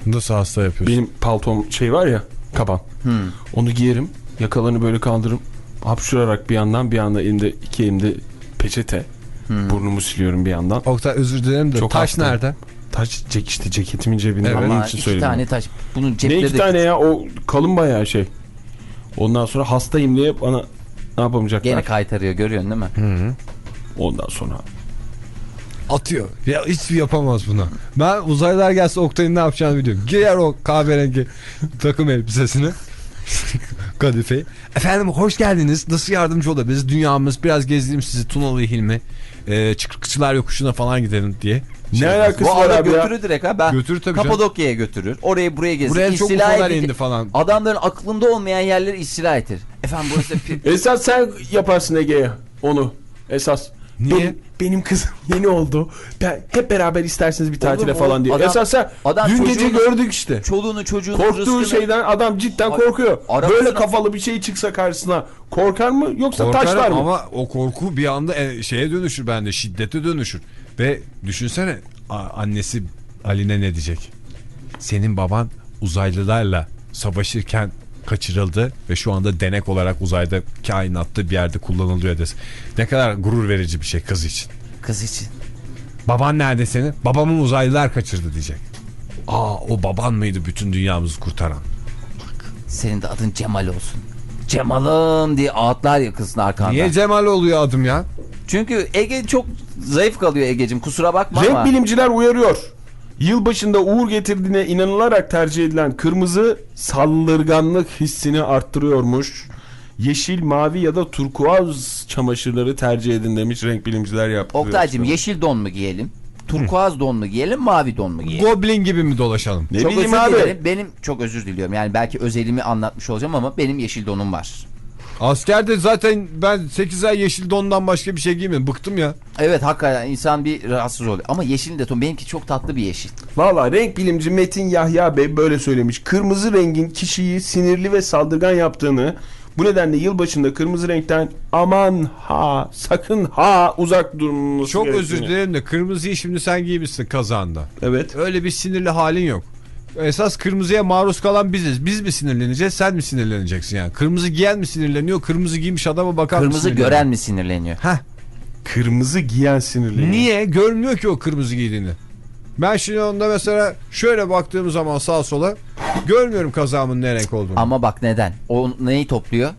Nasıl hasta yapıyorsun? Benim paltom şey var ya kaban. Onu giyerim. Yakalarını böyle kaldırırım. Hapşurarak bir yandan bir yandan elimde iki elimde peçete. Burnumu siliyorum bir yandan. Oktay özür dilerim de Çok taş hastayım. nerede? Taş cek işte ceketimin cebinde. Evet. Onun Ama için iki söyledim. tane taş. Bunun Ne iki de tane ya o kalın bayağı şey. Ondan sonra hastayım diye bana ne yapamayacaklar? gene kaytarıyor görüyorsun değil mi? Ondan sonra Atıyor. Ya hiçbir yapamaz buna. Ben uzaylılar gelse Oktay'ın ne yapacağını biliyorum. Giyer o kahverengi takım elbisesini. <laughs> Kadifeyi. Efendim hoş geldiniz. Nasıl yardımcı olabiliriz? Dünyamız biraz gezdireyim sizi Tunalı Hilmi. Ee, Çıkırkçılar yokuşuna falan gidelim diye. ne alakası Bu var abi ya? götürür direkt ha. Ben Götürür tabii. Kapadokya'ya götürür. Orayı buraya gezdir. Buraya çok ufalar indi falan. Adamların aklında olmayan yerleri istila etir. Efendim burası <laughs> Esas sen yaparsın Ege'ye onu. Esas. Niye? Benim, benim kızım <laughs> yeni oldu. Ben hep beraber isterseniz bir tatile Oğlum, falan diye. adam- Esas sen adam dün gece gördük işte. çoluğunu çocuğunu Korktuğu rızkını- şeyden adam cidden Ay, korkuyor. Böyle kafalı bir şey çıksa karşısına korkar mı yoksa Korkarım taşlar mı? ama o korku bir anda e, şeye dönüşür bende şiddete dönüşür. Ve düşünsene annesi Aline ne diyecek? Senin baban uzaylılarla savaşırken kaçırıldı ve şu anda denek olarak uzayda kainatta bir yerde kullanılıyor desin. Ne kadar gurur verici bir şey kız için. Kız için. Baban nerede senin? Babamın uzaylılar kaçırdı diyecek. Aa o baban mıydı bütün dünyamızı kurtaran? Senin de adın Cemal olsun. Cemal'ım diye ağıtlar ya kızın arkanda. Niye Cemal oluyor adım ya? Çünkü Ege çok zayıf kalıyor Ege'cim kusura bakma Renk ama. bilimciler uyarıyor. Yılbaşında uğur getirdiğine inanılarak tercih edilen kırmızı saldırganlık hissini arttırıyormuş. Yeşil, mavi ya da turkuaz çamaşırları tercih edin demiş renk bilimciler yaptı. Oktay'cım yeşil don mu giyelim? Turkuaz don mu giyelim? Mavi don mu giyelim? Goblin gibi mi dolaşalım? Ne çok bileyim özür abi. dilerim. Benim çok özür diliyorum. Yani belki özelimi anlatmış olacağım ama benim yeşil donum var. Askerde zaten ben 8 ay yeşil dondan başka bir şey giymedim. Bıktım ya. Evet hakikaten insan bir rahatsız oluyor. Ama yeşilin de ton benimki çok tatlı bir yeşil. Valla renk bilimci Metin Yahya Bey böyle söylemiş. Kırmızı rengin kişiyi sinirli ve saldırgan yaptığını bu nedenle yılbaşında kırmızı renkten aman ha sakın ha uzak durulması Çok gerektiğini. özür dilerim de kırmızıyı şimdi sen giymişsin kazağında. Evet. Öyle bir sinirli halin yok. Esas kırmızıya maruz kalan biziz. Biz mi sinirleneceğiz sen mi sinirleneceksin yani? Kırmızı giyen mi sinirleniyor? Kırmızı giymiş adama bakan mı Kırmızı sinirleniyor? gören mi sinirleniyor? Heh. Kırmızı giyen sinirli. Niye? Görmüyor ki o kırmızı giydiğini. Ben şimdi onda mesela şöyle baktığım zaman sağa sola görmüyorum kazağımın ne renk olduğunu. Ama bak neden? O neyi topluyor?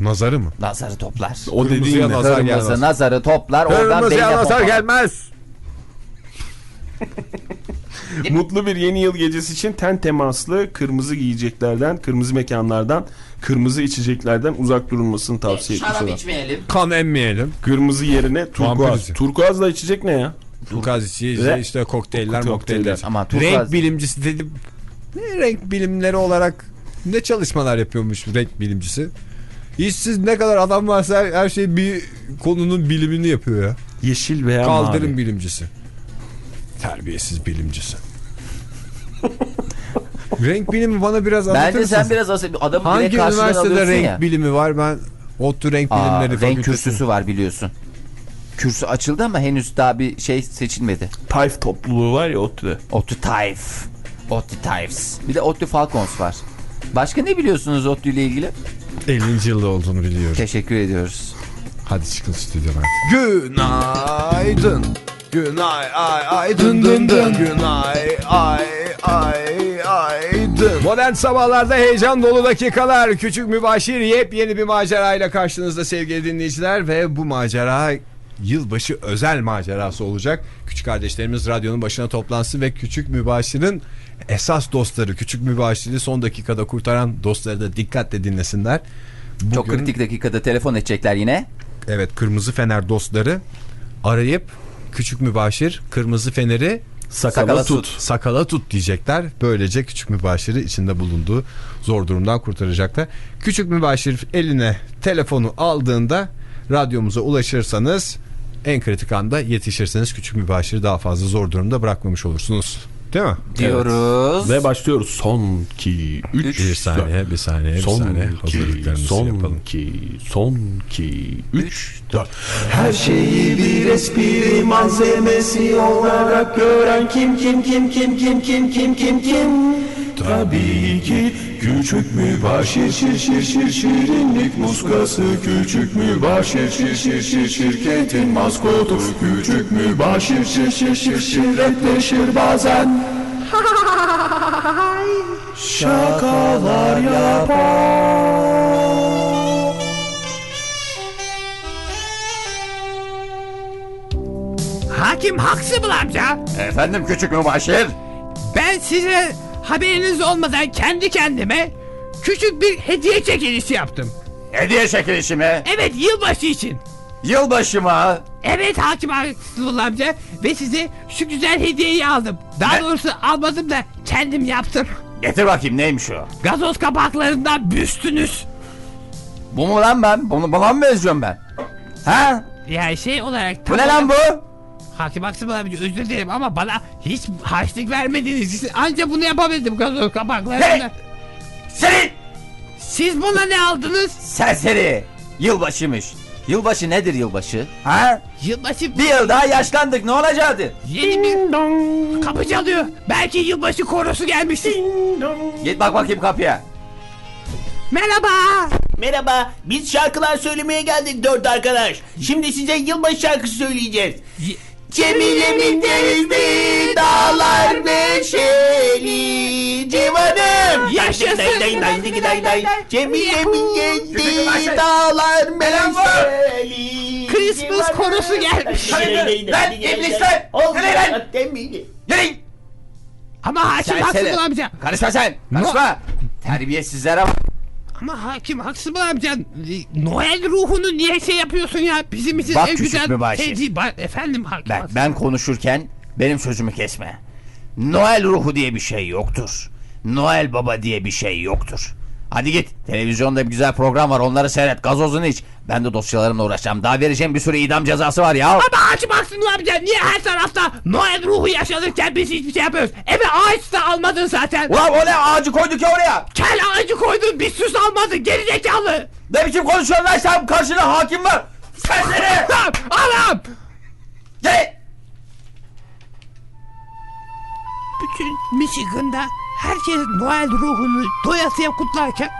Nazarı mı? Nazarı toplar. O dediğin Kırmızıya ne? nazar Kırmızı gelmez. nazarı toplar. Kırmızıya nazar pompalar. gelmez. <laughs> Mutlu bir yeni yıl gecesi için ten temaslı kırmızı giyeceklerden, kırmızı mekanlardan, kırmızı içeceklerden uzak durulmasını tavsiye etmiş Şarap içmeyelim. Kan emmeyelim. Kırmızı yerine turkuaz. Vampirizi. Turkuazla içecek ne ya? Turkuaz içeceğiz işte kokteyller Kokteyller. Ama turkuaz- Renk bilimcisi dedim. Ne renk bilimleri olarak ne çalışmalar yapıyormuş renk bilimcisi? İşsiz ne kadar adam varsa her, her şey bir konunun bilimini yapıyor ya. Yeşil veya Kaldırım mavi. bilimcisi. Terbiyesiz bilimcisi. <laughs> renk bilimi bana biraz anlatır Bence mısın? sen biraz adamı Hangi üniversitede renk ya. bilimi var? Ben ODTÜ renk Aa, bilimleri renk fakültesi. kürsüsü var biliyorsun. Kürsü açıldı ama henüz daha bir şey seçilmedi. Tayf topluluğu var ya ODTÜ'de. ODTÜ Tayf. ODTÜ Tayfs. Bir de ODTÜ Falcons var. Başka ne biliyorsunuz ODTÜ ile ilgili? 50. yılda olduğunu biliyorum. Teşekkür ediyoruz. Hadi çıkın stüdyodan. Günaydın. Günay ay ay dın dın dın. Günay ay ay ay dın. Modern sabahlarda heyecan dolu dakikalar. Küçük mübaşir yepyeni bir macerayla karşınızda sevgili dinleyiciler. Ve bu macera yılbaşı özel macerası olacak. Küçük kardeşlerimiz radyonun başına toplansın ve küçük mübaşirin esas dostları küçük mübaşiri son dakikada kurtaran dostları da dikkatle dinlesinler. Çok Bugün- kritik dakikada telefon edecekler yine. Evet kırmızı fener dostları arayıp küçük mübaşir kırmızı feneri Sakala, Sakala tut. tut. sakala tut diyecekler. Böylece küçük mübaşiri içinde bulunduğu zor durumdan kurtaracaklar. Küçük mübaşir eline telefonu aldığında radyomuza ulaşırsanız en kritik anda yetişirseniz küçük mübaşiri daha fazla zor durumda bırakmamış olursunuz. Değil mi? Diyoruz. Ve başlıyoruz. Son ki 3 Bir saniye, bir saniye, bir Son saniye. ki, Hazırlıklarımızı son yapalım. ki, son ki 3 4 Her şeyi bir espri malzemesi olarak gören kim kim kim kim kim kim kim kim kim Tabii ki küçük mübaşir şir şir şir şirinlik muskası Küçük mübaşir şir şir şir şirketin maskotu Küçük mübaşir şir şir şir şirretleşir bazen <laughs> Şakalar yapar Hakim Huxtable amca. Efendim küçük mübaşir. Ben size haberiniz olmadan kendi kendime küçük bir hediye çekilişi yaptım. Hediye çekilişi mi? Evet yılbaşı için. Yılbaşı mı? Evet Hakim Huxtable amca ve size şu güzel hediyeyi aldım. Daha Ne? doğrusu almadım da kendim yaptım. Getir bakayım neymiş o? Gazoz kapaklarından büstünüz. Bu mu lan ben? Bunu, buna mı benziyorum ben? Ha? Yani şey olarak... Bu ne lan bu? Hakim Huxtable amca özür dilerim ama bana hiç harçlık vermediğiniz için anca bunu yapabildim gazoz kapaklarından. Hey! Senin! Siz buna ne aldınız? Serseri! Yılbaşıymış. Yılbaşı nedir yılbaşı? Ha? Yılbaşı Bir yıl daha yaşlandık ne olacaktı? Yeni bir kapı çalıyor. Belki yılbaşı korosu gelmiştir. Git bak bakayım kapıya. Merhaba. Merhaba, biz şarkılar söylemeye geldik dört arkadaş. Şimdi size yılbaşı şarkısı söyleyeceğiz. Cemile'min denizli dağlar neşeli civanım Yaşasın Cemile'min denizli dağlar neşeli Christmas korusu gelmiş. Lan iblisler! Nereye lan? Yürüyün! Ama Haşim Serseri. haksız amca. Karışma sen! Karışma! Terbiyesizlere bak! Ama hakim Huxtable amca. Noel ruhunu niye şey yapıyorsun ya? Bizim için Bak en güzel mübaşir. Ba- Efendim hakim Ben, Huxtable. ben konuşurken benim sözümü kesme. Noel ruhu diye bir şey yoktur. Noel Baba diye bir şey yoktur. Hadi git. Televizyonda bir güzel program var. Onları seyret. Gazozunu iç. Ben de dosyalarımla uğraşacağım. Daha vereceğim bir sürü idam cezası var ya. Ama hakim Huxtable amca niye her tarafta Noel ruhu yaşanırken biz hiçbir şey yapıyoruz? Eve ağaç da almadın zaten. Ulan o ne ağacı koyduk ya oraya. Kel ağacı koydun bir süs almadın geri zekalı. Ne biçim konuşuyorsun lan sen? Karşında hakim var. Tamam anam. Gel. bütün Michigan'da herkes Noel ruhunu doyasıya kutlarken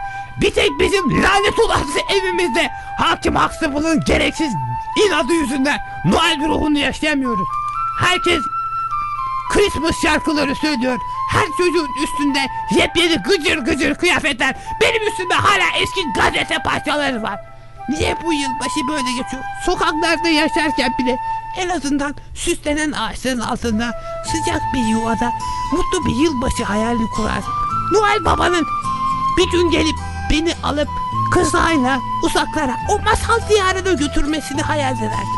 bir tek bizim lanet olası <laughs> evimizde Hakim Huxtable'ın gereksiz inadı yüzünden Noel ruhunu yaşayamıyoruz. Herkes Christmas şarkıları söylüyor. Her çocuğun üstünde yepyeni gıcır gıcır kıyafetler. Benim üstümde hala eski gazete parçaları var. Niye bu yılbaşı böyle geçiyor? Sokaklarda yaşarken bile en azından süslenen ağaçların altında sıcak bir yuvada mutlu bir yılbaşı hayali kurardım. Noel Baba'nın bir gün gelip beni alıp kızlarla uzaklara o masal diyarına götürmesini hayal ederdim.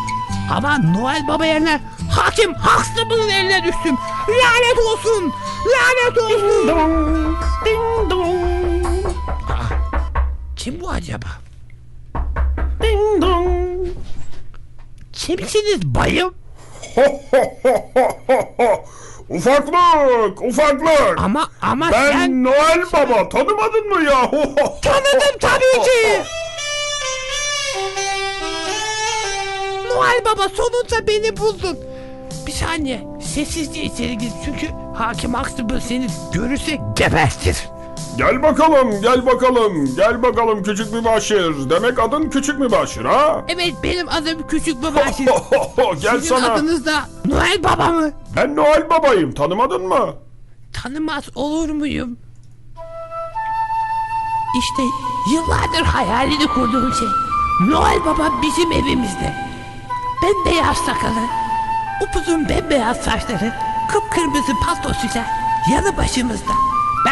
Ama Noel Baba yerine Hakim Huxtable'ın eline düştüm. Lanet olsun! Lanet olsun! Aa, Kim bu acaba? Kimsiniz bayım? <laughs> Ufaklık, ufaklık. Ama ama Ben sen Noel Baba tanımadın mı ya? tanıdım tabii ki. Noel Baba sonunda beni buldun. Bir saniye sessizce içeri gir çünkü Hakim Huxtable seni görürse gebertir. Gel bakalım, gel bakalım, gel bakalım küçük mübaşir. Demek adın küçük mübaşir ha? Evet benim adım Küçük Mübaşir. gel Sizin sana. adınız da Noel Baba mı? Ben Noel Baba'yım, tanımadın mı? Tanımaz olur muyum? İşte yıllardır hayalini kurduğum şey. Noel Baba bizim evimizde. Bembeyaz sakalı, upuzun bembeyaz saçları, kıpkırmızı paltosuyla yanı başımızda.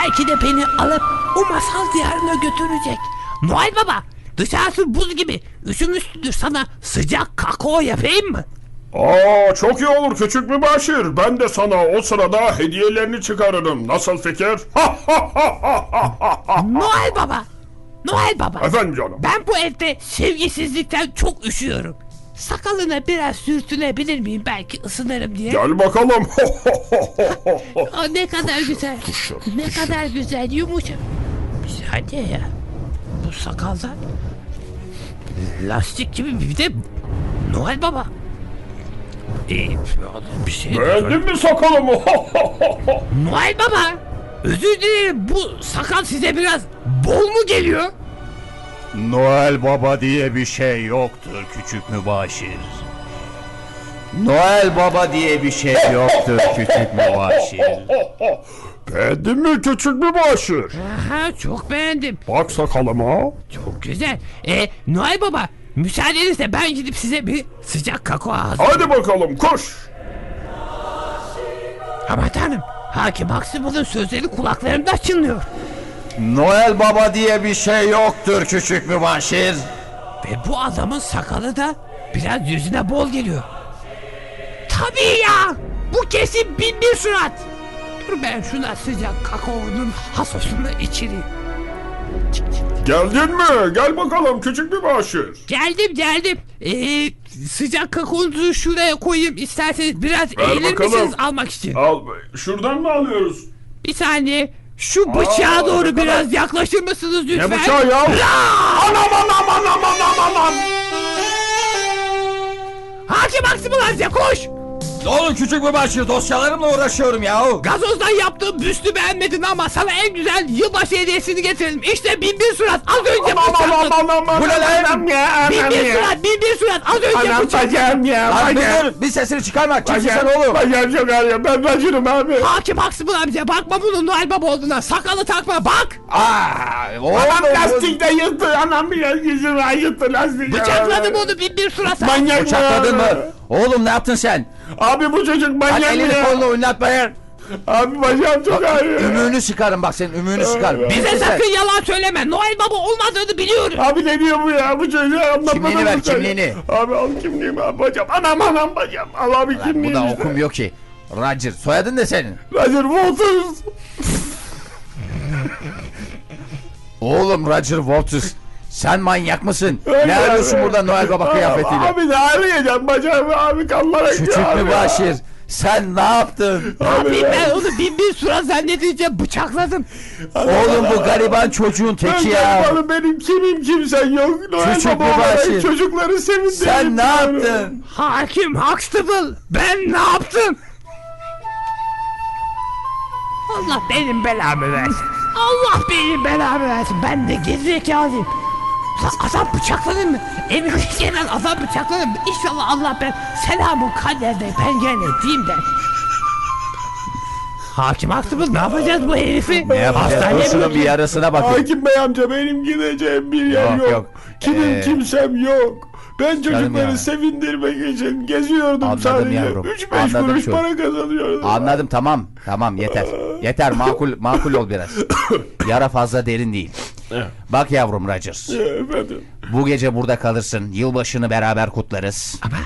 Belki de beni alıp o masal diyarına götürecek. Noel Baba dışarısı buz gibi üşümüşsündür sana sıcak kakao yapayım mı? Aa çok iyi olur küçük mübaşir. Ben de sana o sırada hediyelerini çıkarırım. Nasıl fikir? Noel Baba! Noel Baba! Efendim canım. Ben bu evde sevgisizlikten çok üşüyorum. Sakalına biraz sürtünebilir miyim? Belki ısınırım diye. Gel bakalım. <laughs> Aa, ne kadar güzel. Ne kadar güzel yumuşak. Saniye ya. Bu sakalda lastik gibi bir de Noel Baba. Ee, bir şey Beğendin mi sakalımı? Noel Baba. Özür dilerim bu sakal size biraz bol mu geliyor? Noel Baba diye bir şey yoktur küçük mübaşir. Noel Baba diye bir şey Yoktur küçük mübaşir. Beğendin mi küçük mübaşir? Aha çok beğendim. Bak sakalıma. Çok güzel. E Noel Baba müsaadenizle ben gidip size bir sıcak kakao hazır. Hadi bakalım koş. Aman tanrım. Hakim Huxtable'ın sözleri kulaklarımda çınlıyor. Noel Baba diye bir şey yoktur küçük mübaşir. Ve bu adamın sakalı da biraz yüzüne bol geliyor. Tabii ya. Bu kesin bin bir surat. Dur ben şuna sıcak kakaonun hasosunu içireyim. Geldin mi? Gel bakalım küçük mübaşir. Geldim geldim. Ee, sıcak kakaonuzu şuraya koyayım isterseniz biraz Ver eğilir bakalım. misiniz almak için? Al şuradan mı alıyoruz? Bir saniye. Şu bıçağa Aa, doğru ne kadar- biraz yaklaşır mısınız lütfen? Ne bıçağı ya? Anam anam anam anam anam. Hakim Aksımıl amca koş. Ne olur küçük mübaşir dosyalarımla uğraşıyorum yahu. Gazozdan yaptığım büstü beğenmedin ama sana en güzel yılbaşı hediyesini getirelim. İşte bin bir surat az önce Anam bıçakladın. anam anam anam. Bu ne lan? Anam ya Bin anam bir ya. surat bin bir surat az önce Anam bıçakladın. bacağım ya Lan bir bacağım. dur bir sesini çıkarma. Kimsin sen oğlum? bacağım çok ağrıyor. Ben bacırım abi. Hakim Aksımıl amca bakma bunun Noel Baba olduğuna. Sakalı takma bak. Aa, oğlum, Anam lastikte yırttı. Anam ya yüzüme yırttı lastik. Bıçakladım onu bin bir surat. Manyak mı? Bıçakladın mı? Oğlum ne yaptın sen? Abi bu çocuk Hadi manyak mı elini ya? kolunu oynatmayın. Abi bacağım çok ağrıyor. Ümüğünü sıkarım bak senin ümüğünü sıkarım. Bize sakın yalan söyleme. Noel Baba olmadığını biliyoruz. Abi ne diyor bu ya? Bu çocuğa anlatmadım. Kimliğini ver, bu çocuğa. kimliğini. Abi al kimliğimi abi bacağım. Anam anam bacağım. Al abi Bu kimliğimi. da işte. okumuyor ki. Roger. Soyadın ne senin? Roger Waters. Oğlum Roger Waters. Sen manyak mısın? Öyle ne arıyorsun abi. burada Noel Baba kıyafetiyle? Abi ne arayacağım bacağımı abi kanlar akıyor Küçük abi. mübaşir. Sen ne yaptın? Abi ben onu bin bir surat zannedince bıçakladım. Oğlum bu gariban çocuğun Ben teki ya. garibanım, benim kimim kimsen yok. Noel Küçük Baba mübaşir. çocukları sevindirin. Sen ne yaptın? Hakim Huxtable ben ne yaptım? Allah benim belamı versin. Allah benim belamı versin. Ben de gerizekalıyım. Lan adam bıçakladın mı? Emre gelen adam bıçakladın mı? İnşallah Allah ben selamun kaderde ben gene diyeyim de. Hakim Huxtable ne yapacağız bu herifi? Ne yapacağız? Hastaneye mi bir götüreceğiz? yarısına bakın. Hakim Bey amca benim gideceğim bir yer Yok, yok. yok. Kimim Ee, kimsem yok. Ben çocukları ya. sevindirmek için geziyordum Anladım sadece. yavrum, 3-5 anladım kuruş şu. para kazanıyordum. Anladım tamam. Tamam yeter. <laughs> Yeter makul makul ol biraz. <coughs> Yara fazla derin değil. Bak yavrum Rogers. Efendim. Bu gece burada kalırsın. Yılbaşını beraber kutlarız. Ama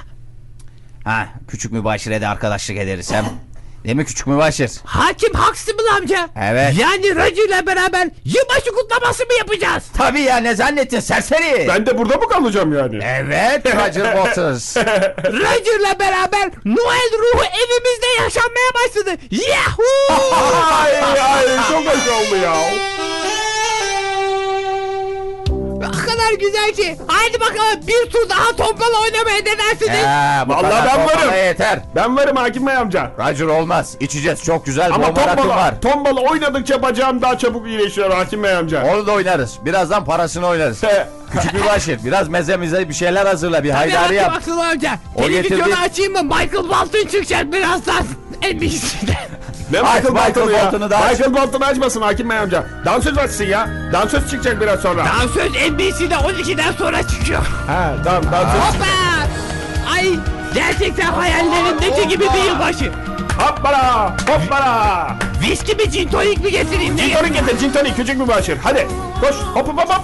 Ha, küçük mübaşire de arkadaşlık ederiz hem. Değil mi küçük mübaşir? Hakim Huxtable amca. Evet. Yani Roger'la beraber yılbaşı kutlaması mı yapacağız? Tabii ya ne zannettin serseri? Ben de burada mı kalacağım yani? Evet <laughs> Roger Waters. <laughs> Roger'la beraber Noel ruhu evimizde yaşanmaya başladı. Yahoo! ay ay çok hoş oldu ya. O kadar güzel ki. Haydi bakalım bir tur daha tombala oynamaya ne dersiniz? He, bu Vallahi kadar ben varım. yeter. Ben varım Hakim Bey amca. Roger olmaz. İçeceğiz çok güzel. Ama bomba rakım tombala, var. tombala oynadıkça bacağım daha çabuk iyileşiyor Hakim Bey amca. Onu da oynarız. Birazdan parasını oynarız. He. Küçük mübaşir biraz meze mize bir şeyler hazırla. Bir haydari Hakim yap. Huxtable amca. O Televizyonu getirdi- açayım mı? Michael Bolton çıkacak birazdan. NBC'de. Ne Aç Michael Michael Bolton'u ya? Bolton'u. Michael Bolton'u açmasın Hakim Bey amca. Dansöz açsın ya. Dansöz çıkacak biraz sonra. Dansöz NBC'de 12'den sonra çıkıyor. Ha tamam dansöz. Hoppa! Ay gerçekten hayallerimdeki gibi bir yılbaşı. Hoppala hoppala. Viski mi gin tonic mi getireyim? Ne Gin tonic getir gin tonic küçük mübaşir. Hadi koş hop hop hop hop.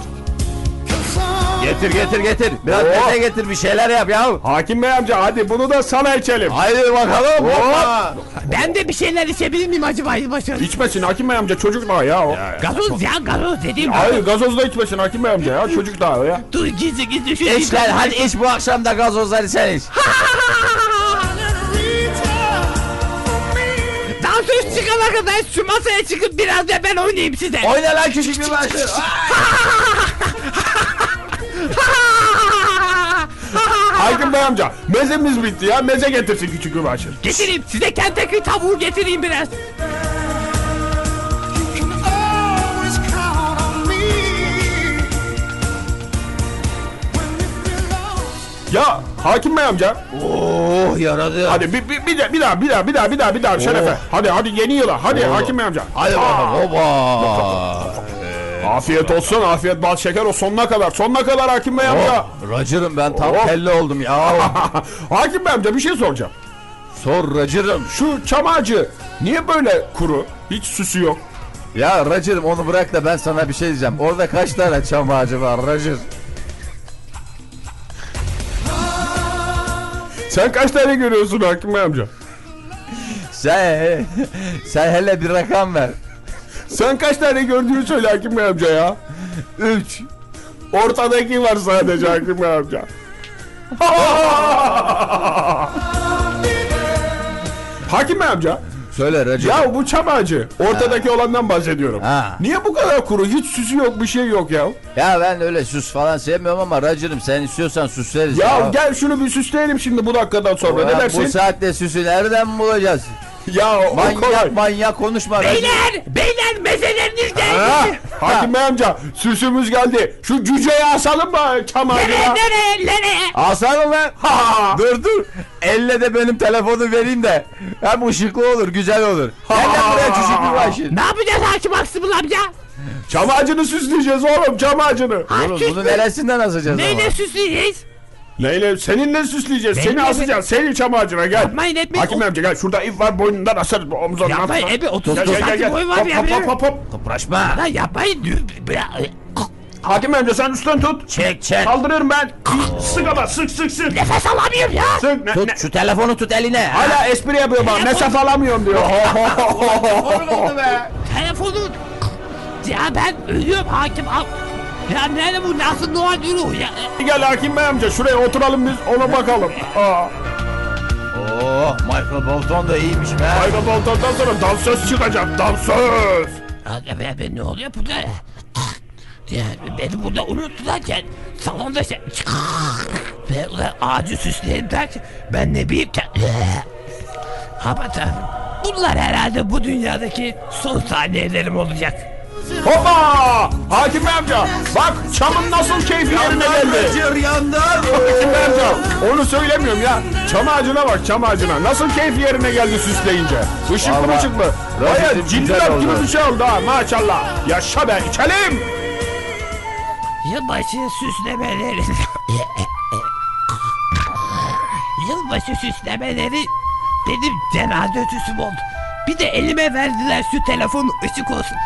Getir getir getir. Biraz Oo. meze getir bir şeyler yap ya. Hakim Bey amca hadi bunu da sana içelim. Haydi bakalım. Hoppa. Ben de bir şeyler içebilir miyim acaba yılbaşı? İçmesin Hakim Bey amca çocuk daha ya o. Gazoz ya gazoz dediğim. Hayır gazoz da içmesin Hakim Bey amca ya çocuk daha o ya. Dur gizli gizli şu İç lan hadi iç bu akşam da gazozları sen iç. Dansöz çıkana kadar şu masaya çıkıp biraz da ben oynayayım size. Oyna lan küçük bir başı. Hakim Bey amca mezemiz bitti ya meze getirsin küçük bir başır. getireyim size Kentucky tavuğu getireyim biraz. Ya Hakim Bey amca Oh yaradı. hadi bir, bir, bir, de- bir daha bir daha bir daha bir daha bir daha şerefe. Hadi hadi yeni yıla hadi Hakim Bey amca. Hadi bakalım hoppa. Afiyet olsun afiyet bal şeker o sonuna kadar sonuna kadar Hakim Bey amca. Racırım ben tam Oh. kelle oldum ya. <laughs> Hakim Bey amca bir şey soracağım. Sor racırım. Şu çam ağacı niye böyle kuru? Hiç süsü yok. Ya racırım onu bırak da ben sana bir şey diyeceğim. Orada kaç tane çam ağacı var racır? Sen kaç tane görüyorsun Hakim Bey amca? Sen, sen hele bir rakam ver. Sen kaç tane gördüğünü söyle Hakim Bey amca ya. Üç. Ortadaki var sadece Hakim Bey amca. <laughs> Hakim Bey amca Söyle racırım. ya bu çam ağacı ortadaki olandan bahsediyorum. Ha. Niye bu kadar kuru hiç süsü yok bir şey yok ya. Ya ben öyle süs falan sevmiyorum ama racırım sen istiyorsan süsleriz. Ya gel şunu bir süsleyelim şimdi bu dakikadan sonra Ya ne Bu dersin? saatte süsü nereden bulacağız? <laughs> Ya o kolay. Manyak manyak konuşma. Beyler beyler mezeleriniz Ha, geldi. Hakim Bey amca süsümüz geldi. Şu cüceyi asalım mı çam Nereye nereye nereye? Alsana lan. dur dur. Elle de benim telefonu vereyim de. Hem ışıklı olur güzel olur. Lan buraya küçük bir başı. Ne yapacağız hakim Aksımıl amca? Çam ağacını süsleyeceğiz oğlum çam ağacını. Oğlum bunu neresinden asacağız ama? Neyle süsleyeceğiz? Neyle? Seninle süsleyeceğiz. Benimle Seni mi? asacağız. Seni çam ağacına gel. Yapmayın etmeyin. Hakim amca gel. Şurada ip var boynundan asarız bu omuzundan. Yapmayın. Ebe 30 Gel gel gel. santim gel. boy var Hop ya. hop hop hop hop. Kıpraşma. Lan yapmayın. Hakim amca sen üstten tut. Çek çek. Kaldırıyorum ben. Sık ama sık sık sık. Nefes alamıyorum ya. Sık. Ne, Tut ne- şu telefonu tut eline. Hala espri yapıyor bana. Mesaf alamıyorum diyor. <laughs> Telefonu. Ya ben ölüyorum hakim. Al. Ya nerede bu nasıl Noel Uru ya? gel Hakim Bey amca şuraya oturalım biz ona bakalım. Aa. Oo, Michael Bolton da iyiymiş be. Ayna Bolton'dan sonra dansöz çıkacak. Dansöz. Ya ben, ben ne oluyor burada? Ya beni burada unuttularken salonda şey... Ve ulan ağacı süsleyelim derken ben ne bileyim ki... Tanrım. Bunlar herhalde bu dünyadaki son saniyelerim olacak. Hoppa! Hakim amca bak çamın nasıl keyfi yerine geldi. <laughs> Hakim amca onu söylemiyorum ya. Çam ağacına bak çam ağacına. Nasıl keyfi yerine geldi süsleyince. Işıklı Vallahi mışıklı. Baya güzel cildiler oldu. gibi bir şey oldu ha maşallah. Yaşa be içelim. Yılbaşı süslemeleri... <laughs> Yılbaşı süslemeleri benim cenaze ötüsüm oldu. Bir de elime verdiler şu telefonu ışık olsun.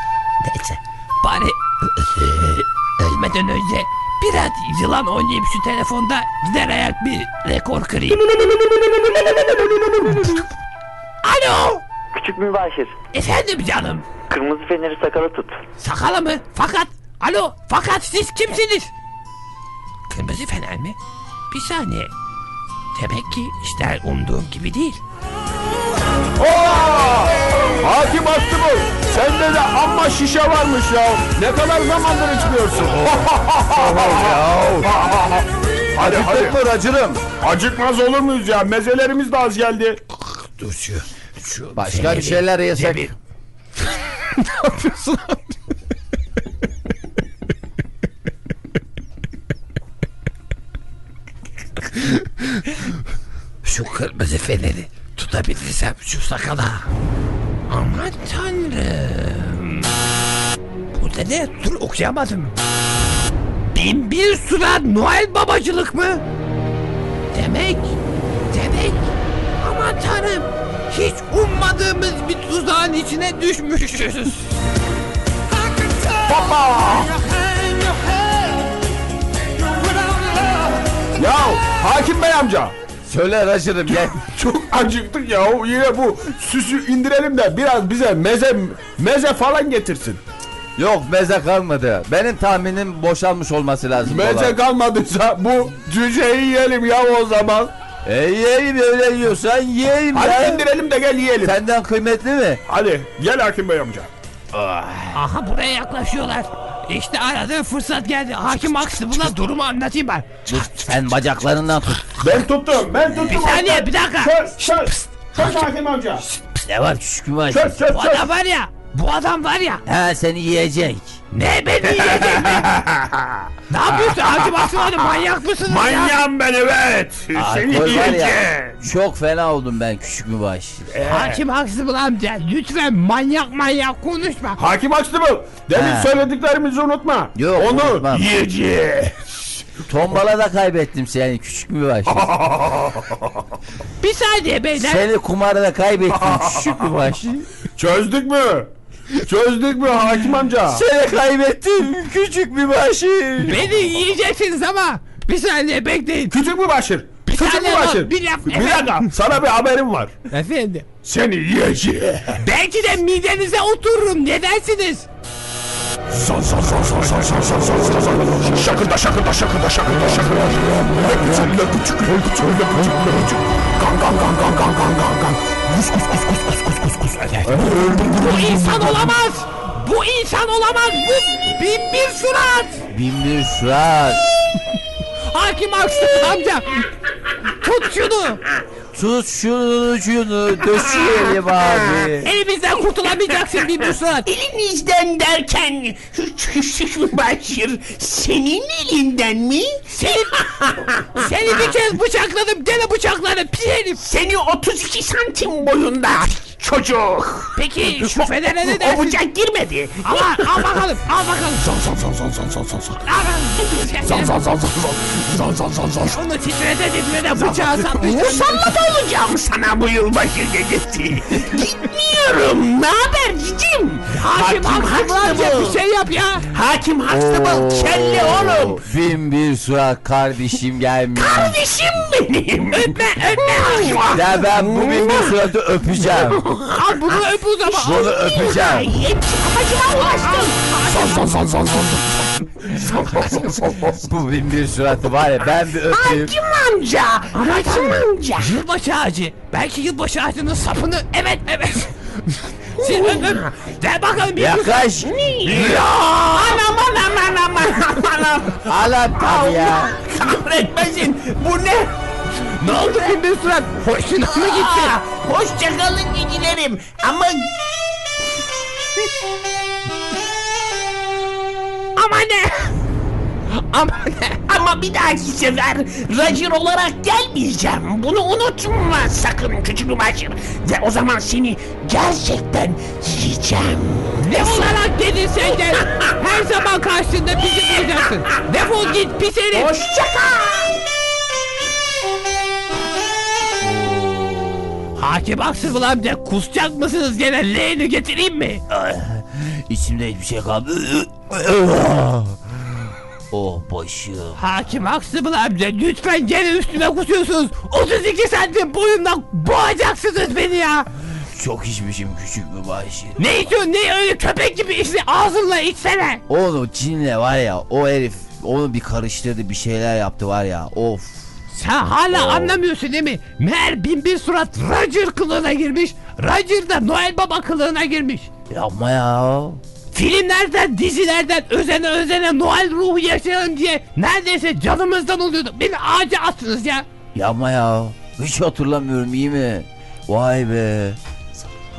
Neyse bari <laughs> ölmeden önce biraz yılan oynayayım şu telefonda gider ayak bir rekor kırayım. Alo Küçük mübaşir. efendim canım Kırmızı feneri sakala tut. sakala mı fakat alo fakat siz kimsiniz? Kırmızı fener mi? Bir saniye. Demek ki işler umduğum gibi değil. Oo! Hakim attı bu. Sende de amma şişe varmış ya. Ne kadar zamandır içmiyorsun. hadi <laughs> hadi. Acıktık mı racırım? Acıkmaz olur muyuz ya? Mezelerimiz de az geldi. Dur şu. şu Başka bir şeyler yesek. Bir- <laughs> Şu kırmızı feneri tutabilirsem şu sakala. Aman tanrım. Burada ne? Dur okuyamadım. Bin bir surat Noel babacılık mı? Demek, demek. Aman tanrım. Hiç ummadığımız bir tuzağın içine düşmüşüz. Hoppa! Ya hakim bey amca. Söyle Roger'ım gel. <laughs> Çok acıktık ya. Yine bu süsü indirelim de biraz bize meze meze falan getirsin. Yok meze kalmadı. Benim tahminim boşalmış olması lazım. Meze Meze kalmadıysa bu cüceyi yiyelim ya o zaman. E yiyelim öyle yiyorsan yiyelim Hadi ya. indirelim de gel yiyelim. Senden kıymetli mi? Hadi gel hakim bey amca. Aha buraya yaklaşıyorlar. İşte aradığım fırsat geldi. Hakim Aksıbıl'a durumu anlatayım ben. Dur, sen bacaklarından tut. Ben tuttum ben tuttum. Bir saniye bir dakika. Söz söz. Söz hakim amca. Ne var küçük mü Söz söz Bu adam var ya. Bu adam var ya. Ha seni yiyecek. Ne beni yiyecek mi? <laughs> ne yapıyorsun Hakim Aksıbıl'ı manyak mısınız ya? Manyağım ben evet. Seni Alkol var yiyeceğim. Çok fena oldum ben küçük mübaş. Hakim Aksıbıl amca lütfen manyak manyak konuşma. Hakim Aksımıl demin He. söylediklerimizi unutma. Yok, Onu unutmam. yiyeceğiz. Tombala da kaybettim seni küçük mübaş. Bir saniye beyler. seni kumarda da kaybettim küçük mübaş. <laughs> Çözdük mü? Çözdük mü hakim amca? Seni kaybettim küçük mübaş. Beni yiyeceksiniz ama. Bir saniye bekleyin. Küçük mü Başır? Küçük mü saniye Başır? bir laf- Bir dakika sana bir haberim var. Efendim. Seni yiyeceğim. Belki de midenize otururum. Ne dersiniz? San san san san san san san san san san Şakırda şakırda şakırda şakırda şakırda Lepücük lepücük lepücük lepücük lepücük Gan gan gan gan gan gan gan gan Kus kus kus kus kus kus kus kus Bu insan olamaz. Bu insan olamaz. Bu bin bir surat. Bin bir surat. Hakim Aksıbıl amca. Tut şunu. Tut şunu şunu döşeyelim abi. Elimizden kurtulamayacaksın bin bir surat. Elinizden derken Başır senin elinden mi? Seni, seni bir kez bıçakladım. Gene bıçakladım. Pis herif. Seni 32 santim boyunda çocuk. Peki şu federe ne O dersin? bıçak girmedi. Ama al bakalım. Al bakalım. San san san san san san san san Al bakalım. San san san san san san san Onu titrete titrete bıçağı satmıştım. Musallat olacağım sana bu yılbaşı gecesi. Gitmiyorum. Ne haber cicim? Hakim amca bir şey yap ya. Hakim Huxtable kelle oğlum. Bin bir surat kardeşim gelmiş. Kardeşim benim. Öpme öpme. Ya ben bu bin bir suratı öpeceğim. <laughs> Al bunu öp o zaman. Bunu öpeceğim. Amacıma ulaştım. Sal sal sal sal sal. <laughs> Bu bin bir suratı var ya ben bir öpeyim. Hakim amca. Hakim amca. Yılbaşı ağacı. Belki yılbaşı ağacının sapını evet evet. <laughs> Sen öp öp. De bakalım bir Yaklaş. Ya. Anam anam anam anam anam. Anam tabii ya. Kahretmesin. Bu ne? Ne oldu bir surat? Hoşuna mı gitti? Aa, hoşça kalın gidilerim. Ama Ama ne? Ama ne? ama bir dahaki sefer Roger olarak gelmeyeceğim. Bunu unutma sakın küçük başır. Ve o zaman seni gerçekten yiyeceğim. Ne olarak gelirsen gel. Her zaman karşında bizi bulacaksın. Defol git pis herif. Hoşça kal. Hakim Aksıbıl amca kusacak mısınız gene leğeni getireyim mi? İçimde hiçbir şey kalmadı. Oh başım. Hakim Aksıbıl amca lütfen gene üstüme kusuyorsunuz. 32 santim boyumdan boğacaksınız beni ya. Çok içmişim küçük bir başım. Ne içiyorsun ne öyle köpek gibi işte ağzınla içsene. Oğlum cinle var ya o herif onu bir karıştırdı bir şeyler yaptı var ya of. Sen hala Oo. anlamıyorsun değil mi? Meğer bin bir surat Roger kılığına girmiş. Roger da Noel Baba kılığına girmiş. Yapma ya. Filmlerden, dizilerden özene özene Noel ruhu yaşayalım diye neredeyse canımızdan oluyordu. Beni ağaca attınız ya. Yapma ya. Hiç hatırlamıyorum iyi mi? Vay be.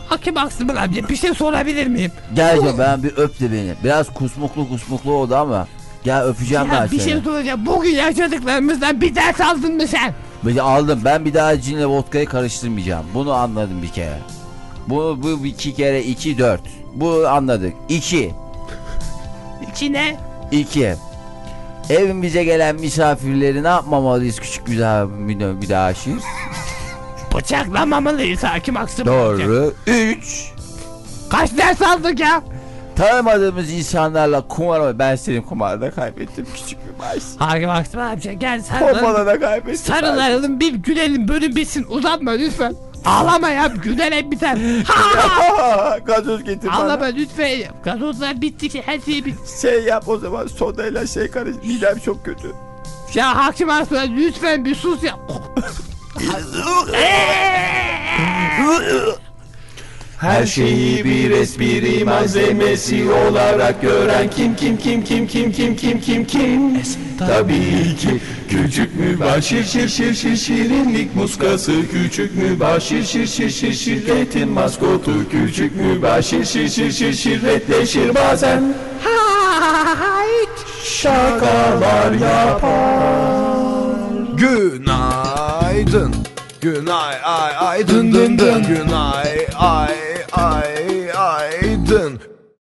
Hakim Aksımıl amca bir şey sorabilir miyim? Gel canım, ben bir öp de beni. Biraz kusmuklu kusmuklu oldu ama. Gel öpeceğim ben Ya bir seni. şey soracağım. Bugün yaşadıklarımızdan bir ders aldın mı sen? Bir aldım. Ben bir daha cinle vodkayı karıştırmayacağım. Bunu anladım bir kere. Bu, bu iki kere iki dört. Bu anladık. İki. İçine İki. Evimize gelen misafirleri ne yapmamalıyız küçük bir daha bir, bir daha şiir? bıçaklamamalıyız Hakim amca. Doğru. Üç. Kaç ders aldık ya? Tanımadığımız insanlarla kumar oynuyor. Ben senin kumarda kaybettim küçük bir baş. Hakim Aksım amca gel sarılalım. Kumarda da kaybettim. Sarılalım bir gülelim bölüm bitsin uzatma lütfen. Ağlama ya gülerek biter. <laughs> Gazoz getir bana. Ağlama lütfen. Gazozlar bitti ki her şey bitti. Şey yap o zaman sodayla şey karış. Midem çok kötü. Ya hakim Aksım lütfen bir sus ya. <laughs> Her şeyi bir espri malzemesi olarak gören kim kim kim kim kim kim kim kim kim Tabii ki. Küçük mübaşir şir şir şir şirinlik muskası. Küçük mübaşir şir şir şir şirketin maskotu. Küçük mübaşir şir şir şir şirretleşir bazen. Şakalar yapar. Günaydın. Günay ay ay dın dın dın. Günay ay I